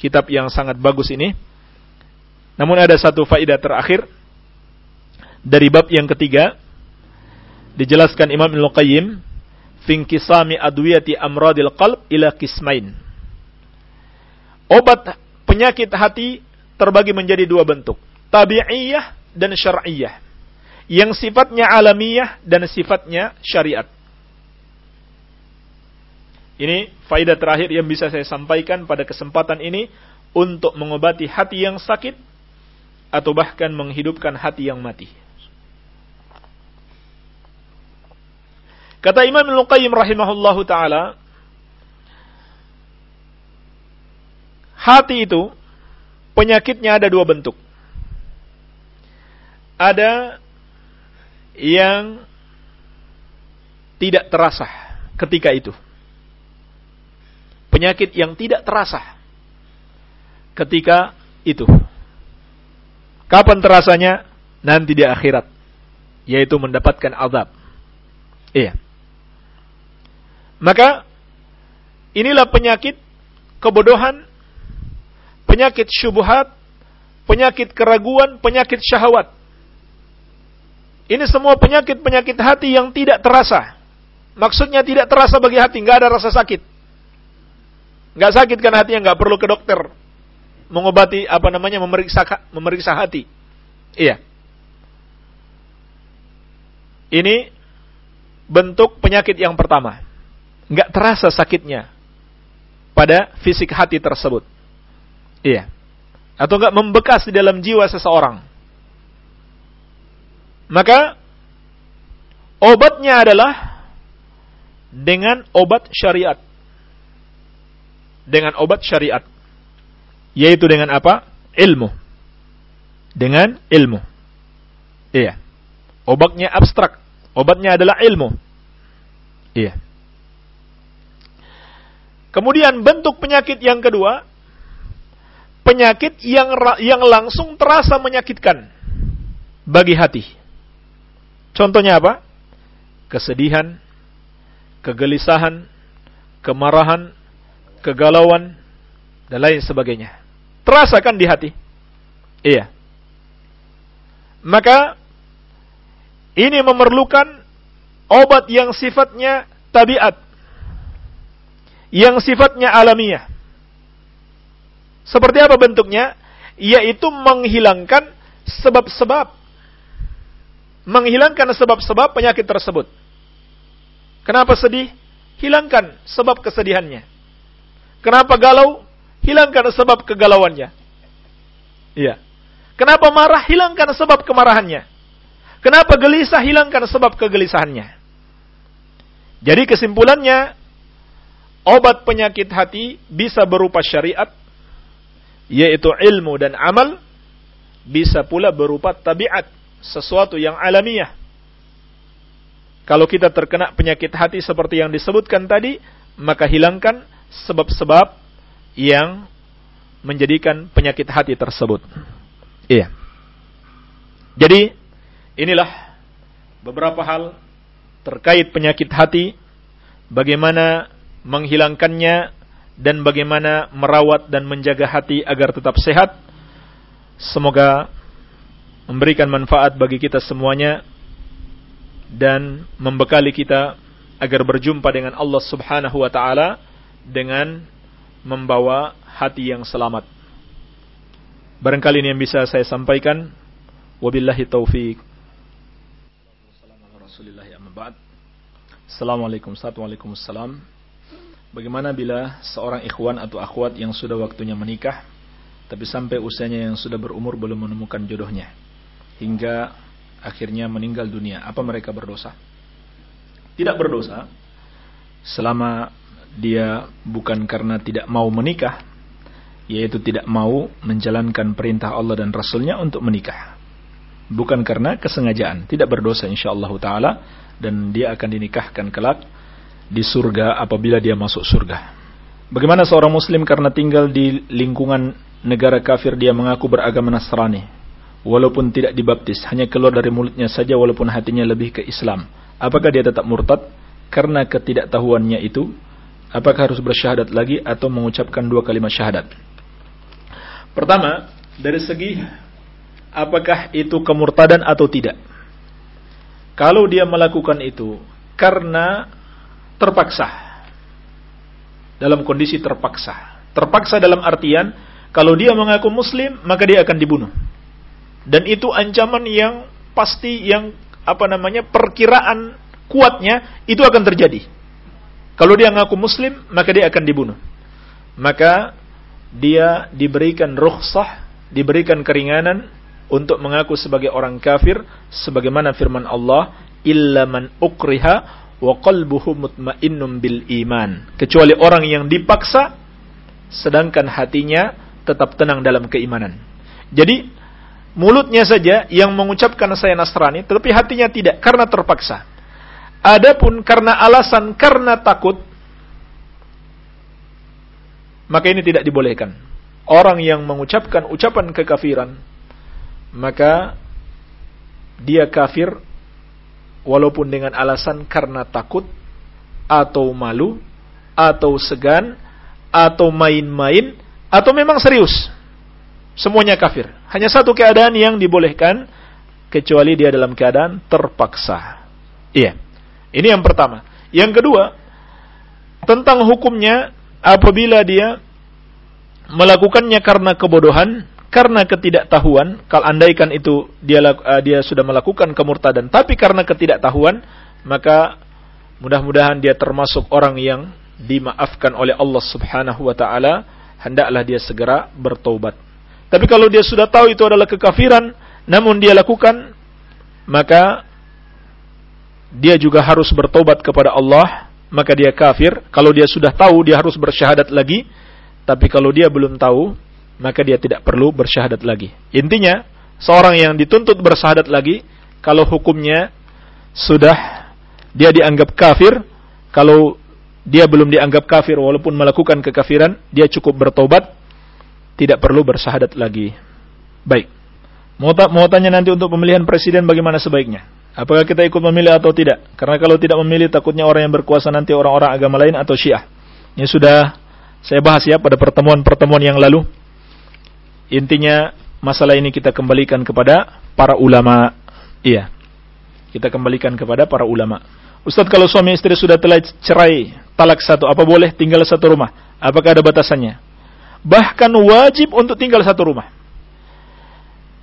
kitab yang sangat bagus ini. Namun ada satu faidah terakhir dari bab yang ketiga dijelaskan Imam Ibnu Qayyim finkisami adwiyati amradil qalb ila kismain. Obat penyakit hati terbagi menjadi dua bentuk, tabi'iyah dan syar'iyah. Yang sifatnya alamiah dan sifatnya syariat. Ini faedah terakhir yang bisa saya sampaikan pada kesempatan ini untuk mengobati hati yang sakit atau bahkan menghidupkan hati yang mati. Kata Imam Al-Qayyim rahimahullahu taala, hati itu penyakitnya ada dua bentuk. Ada yang tidak terasa ketika itu. Penyakit yang tidak terasa ketika itu. Kapan terasanya? Nanti di akhirat. Yaitu mendapatkan azab. Iya. Maka inilah penyakit kebodohan penyakit syubhat, penyakit keraguan, penyakit syahwat. Ini semua penyakit-penyakit hati yang tidak terasa. Maksudnya tidak terasa bagi hati, nggak ada rasa sakit. Nggak sakit kan hatinya, nggak perlu ke dokter. Mengobati, apa namanya, memeriksa, memeriksa hati. Iya. Ini bentuk penyakit yang pertama. Nggak terasa sakitnya pada fisik hati tersebut. Iya. Atau enggak membekas di dalam jiwa seseorang. Maka obatnya adalah dengan obat syariat. Dengan obat syariat. Yaitu dengan apa? Ilmu. Dengan ilmu. Iya. Obatnya abstrak. Obatnya adalah ilmu. Iya. Kemudian bentuk penyakit yang kedua penyakit yang yang langsung terasa menyakitkan bagi hati. Contohnya apa? Kesedihan, kegelisahan, kemarahan, kegalauan, dan lain sebagainya. Terasa kan di hati? Iya. Maka ini memerlukan obat yang sifatnya tabiat. Yang sifatnya alamiah. Seperti apa bentuknya? Yaitu menghilangkan sebab-sebab. Menghilangkan sebab-sebab penyakit tersebut. Kenapa sedih? Hilangkan sebab kesedihannya. Kenapa galau? Hilangkan sebab kegalauannya. Iya. Kenapa marah? Hilangkan sebab kemarahannya. Kenapa gelisah? Hilangkan sebab kegelisahannya. Jadi kesimpulannya, obat penyakit hati bisa berupa syariat, yaitu ilmu dan amal bisa pula berupa tabiat sesuatu yang alamiah. Kalau kita terkena penyakit hati seperti yang disebutkan tadi maka hilangkan sebab-sebab yang menjadikan penyakit hati tersebut. Iya. Jadi inilah beberapa hal terkait penyakit hati, bagaimana menghilangkannya dan bagaimana merawat dan menjaga hati agar tetap sehat. Semoga memberikan manfaat bagi kita semuanya dan membekali kita agar berjumpa dengan Allah Subhanahu wa taala dengan membawa hati yang selamat. Barangkali ini yang bisa saya sampaikan. Wabillahi taufik. Assalamualaikum warahmatullahi Bagaimana bila seorang ikhwan atau akhwat yang sudah waktunya menikah tapi sampai usianya yang sudah berumur belum menemukan jodohnya hingga akhirnya meninggal dunia, apa mereka berdosa? Tidak berdosa selama dia bukan karena tidak mau menikah yaitu tidak mau menjalankan perintah Allah dan Rasulnya untuk menikah. Bukan karena kesengajaan, tidak berdosa insyaallah taala dan dia akan dinikahkan kelak di surga apabila dia masuk surga. Bagaimana seorang muslim karena tinggal di lingkungan negara kafir dia mengaku beragama Nasrani walaupun tidak dibaptis hanya keluar dari mulutnya saja walaupun hatinya lebih ke Islam. Apakah dia tetap murtad karena ketidaktahuannya itu? Apakah harus bersyahadat lagi atau mengucapkan dua kalimat syahadat? Pertama, dari segi apakah itu kemurtadan atau tidak? Kalau dia melakukan itu karena terpaksa. Dalam kondisi terpaksa. Terpaksa dalam artian kalau dia mengaku muslim maka dia akan dibunuh. Dan itu ancaman yang pasti yang apa namanya perkiraan kuatnya itu akan terjadi. Kalau dia mengaku muslim maka dia akan dibunuh. Maka dia diberikan rukhsah, diberikan keringanan untuk mengaku sebagai orang kafir sebagaimana firman Allah illa man ukriha wa qalbuhu mutmainnum bil iman kecuali orang yang dipaksa sedangkan hatinya tetap tenang dalam keimanan jadi mulutnya saja yang mengucapkan saya Nasrani tetapi hatinya tidak karena terpaksa adapun karena alasan karena takut maka ini tidak dibolehkan orang yang mengucapkan ucapan kekafiran maka dia kafir walaupun dengan alasan karena takut atau malu atau segan atau main-main atau memang serius. Semuanya kafir. Hanya satu keadaan yang dibolehkan kecuali dia dalam keadaan terpaksa. Iya. Ini yang pertama. Yang kedua, tentang hukumnya apabila dia melakukannya karena kebodohan karena ketidaktahuan, kalau andaikan itu dia uh, dia sudah melakukan kemurtadan, tapi karena ketidaktahuan, maka mudah-mudahan dia termasuk orang yang dimaafkan oleh Allah Subhanahu wa taala, hendaklah dia segera bertobat. Tapi kalau dia sudah tahu itu adalah kekafiran, namun dia lakukan, maka dia juga harus bertobat kepada Allah, maka dia kafir. Kalau dia sudah tahu, dia harus bersyahadat lagi. Tapi kalau dia belum tahu, maka dia tidak perlu bersyahadat lagi. Intinya, seorang yang dituntut bersyahadat lagi, kalau hukumnya sudah dia dianggap kafir, kalau dia belum dianggap kafir walaupun melakukan kekafiran, dia cukup bertobat, tidak perlu bersyahadat lagi. Baik. Mau tanya nanti untuk pemilihan presiden bagaimana sebaiknya? Apakah kita ikut memilih atau tidak? Karena kalau tidak memilih takutnya orang yang berkuasa nanti orang-orang agama lain atau syiah. Ini sudah saya bahas ya pada pertemuan-pertemuan yang lalu. Intinya masalah ini kita kembalikan kepada para ulama. Iya. Kita kembalikan kepada para ulama. Ustadz kalau suami istri sudah telah cerai, talak satu, apa boleh tinggal satu rumah? Apakah ada batasannya? Bahkan wajib untuk tinggal satu rumah.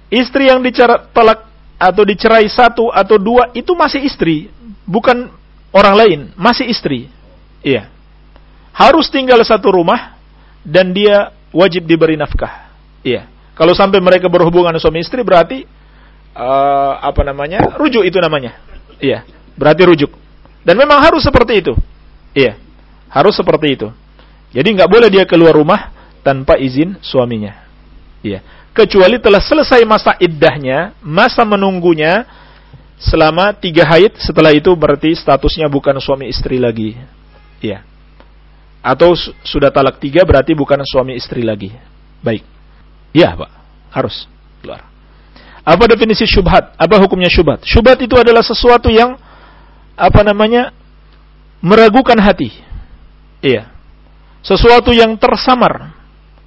Istri yang dicerai talak atau dicerai satu atau dua itu masih istri, bukan orang lain, masih istri. Iya. Harus tinggal satu rumah dan dia wajib diberi nafkah. Iya. Kalau sampai mereka berhubungan suami istri berarti uh, apa namanya? rujuk itu namanya. Iya. Berarti rujuk. Dan memang harus seperti itu. Iya. Harus seperti itu. Jadi nggak boleh dia keluar rumah tanpa izin suaminya. Iya. Kecuali telah selesai masa iddahnya, masa menunggunya selama tiga haid. Setelah itu berarti statusnya bukan suami istri lagi. Iya. Atau sudah talak tiga berarti bukan suami istri lagi. Baik. Iya, Pak. Harus keluar. Apa definisi syubhat? Apa hukumnya syubhat? Syubhat itu adalah sesuatu yang apa namanya? meragukan hati. Iya. Sesuatu yang tersamar,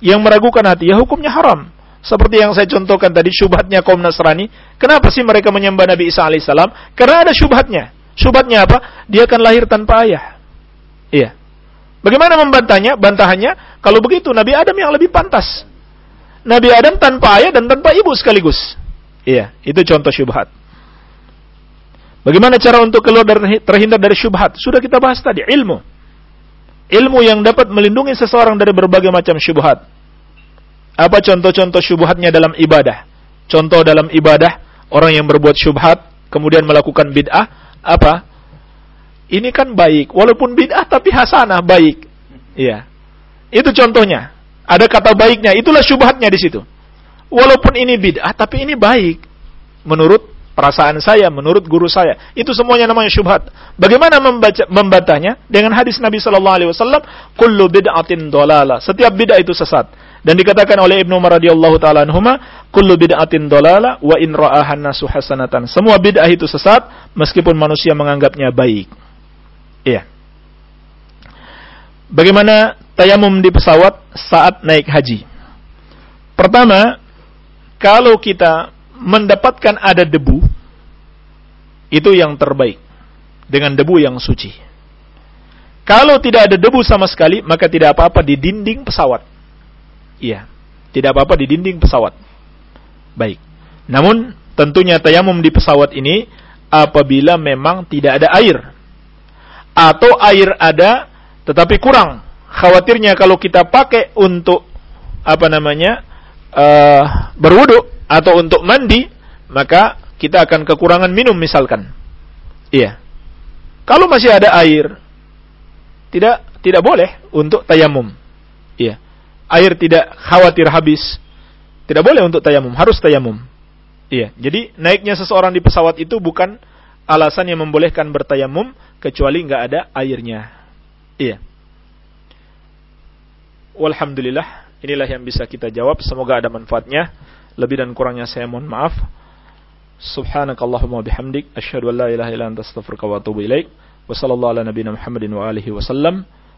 yang meragukan hati, ya hukumnya haram. Seperti yang saya contohkan tadi syubhatnya kaum Nasrani. Kenapa sih mereka menyembah Nabi Isa alaihissalam? Karena ada syubhatnya. Syubhatnya apa? Dia akan lahir tanpa ayah. Iya. Bagaimana membantahnya? Bantahannya, kalau begitu Nabi Adam yang lebih pantas. Nabi Adam tanpa ayah dan tanpa ibu sekaligus. Iya, itu contoh syubhat. Bagaimana cara untuk keluar dari terhindar dari syubhat? Sudah kita bahas tadi, ilmu. Ilmu yang dapat melindungi seseorang dari berbagai macam syubhat. Apa contoh-contoh syubhatnya dalam ibadah? Contoh dalam ibadah, orang yang berbuat syubhat, kemudian melakukan bid'ah, apa? Ini kan baik, walaupun bid'ah tapi hasanah, baik. Iya. Itu contohnya. Ada kata baiknya, itulah syubhatnya di situ. Walaupun ini bid'ah, tapi ini baik. Menurut perasaan saya, menurut guru saya. Itu semuanya namanya syubhat. Bagaimana membaca, membatanya? Dengan hadis Nabi Shallallahu Alaihi Wasallam, kullu bid'atin dolala. Setiap bid'ah itu sesat. Dan dikatakan oleh Ibnu Umar radhiyallahu taala anhuma, kullu bid'atin dolala wa in ra'ahan nasu hasanatan. Semua bid'ah itu sesat meskipun manusia menganggapnya baik. Iya. Bagaimana tayamum di pesawat saat naik haji? Pertama, kalau kita mendapatkan ada debu, itu yang terbaik. Dengan debu yang suci. Kalau tidak ada debu sama sekali, maka tidak apa-apa di dinding pesawat. Iya, tidak apa-apa di dinding pesawat. Baik. Namun, tentunya tayamum di pesawat ini apabila memang tidak ada air. Atau air ada tetapi kurang. Khawatirnya kalau kita pakai untuk apa namanya? uh, berwudu atau untuk mandi, maka kita akan kekurangan minum misalkan. Iya. Kalau masih ada air, tidak tidak boleh untuk tayamum. Iya. Air tidak khawatir habis. Tidak boleh untuk tayamum, harus tayamum. Iya. Jadi naiknya seseorang di pesawat itu bukan alasan yang membolehkan bertayamum kecuali nggak ada airnya. Iya. Walhamdulillah, inilah yang bisa kita jawab. Semoga ada manfaatnya. Lebih dan kurangnya saya mohon maaf. Subhanakallahumma bihamdik asyhadu an la ilaha illa anta astaghfiruka wa atubu ilaik. Wa sallallahu ala nabiyyina Muhammadin wa alihi wasallam.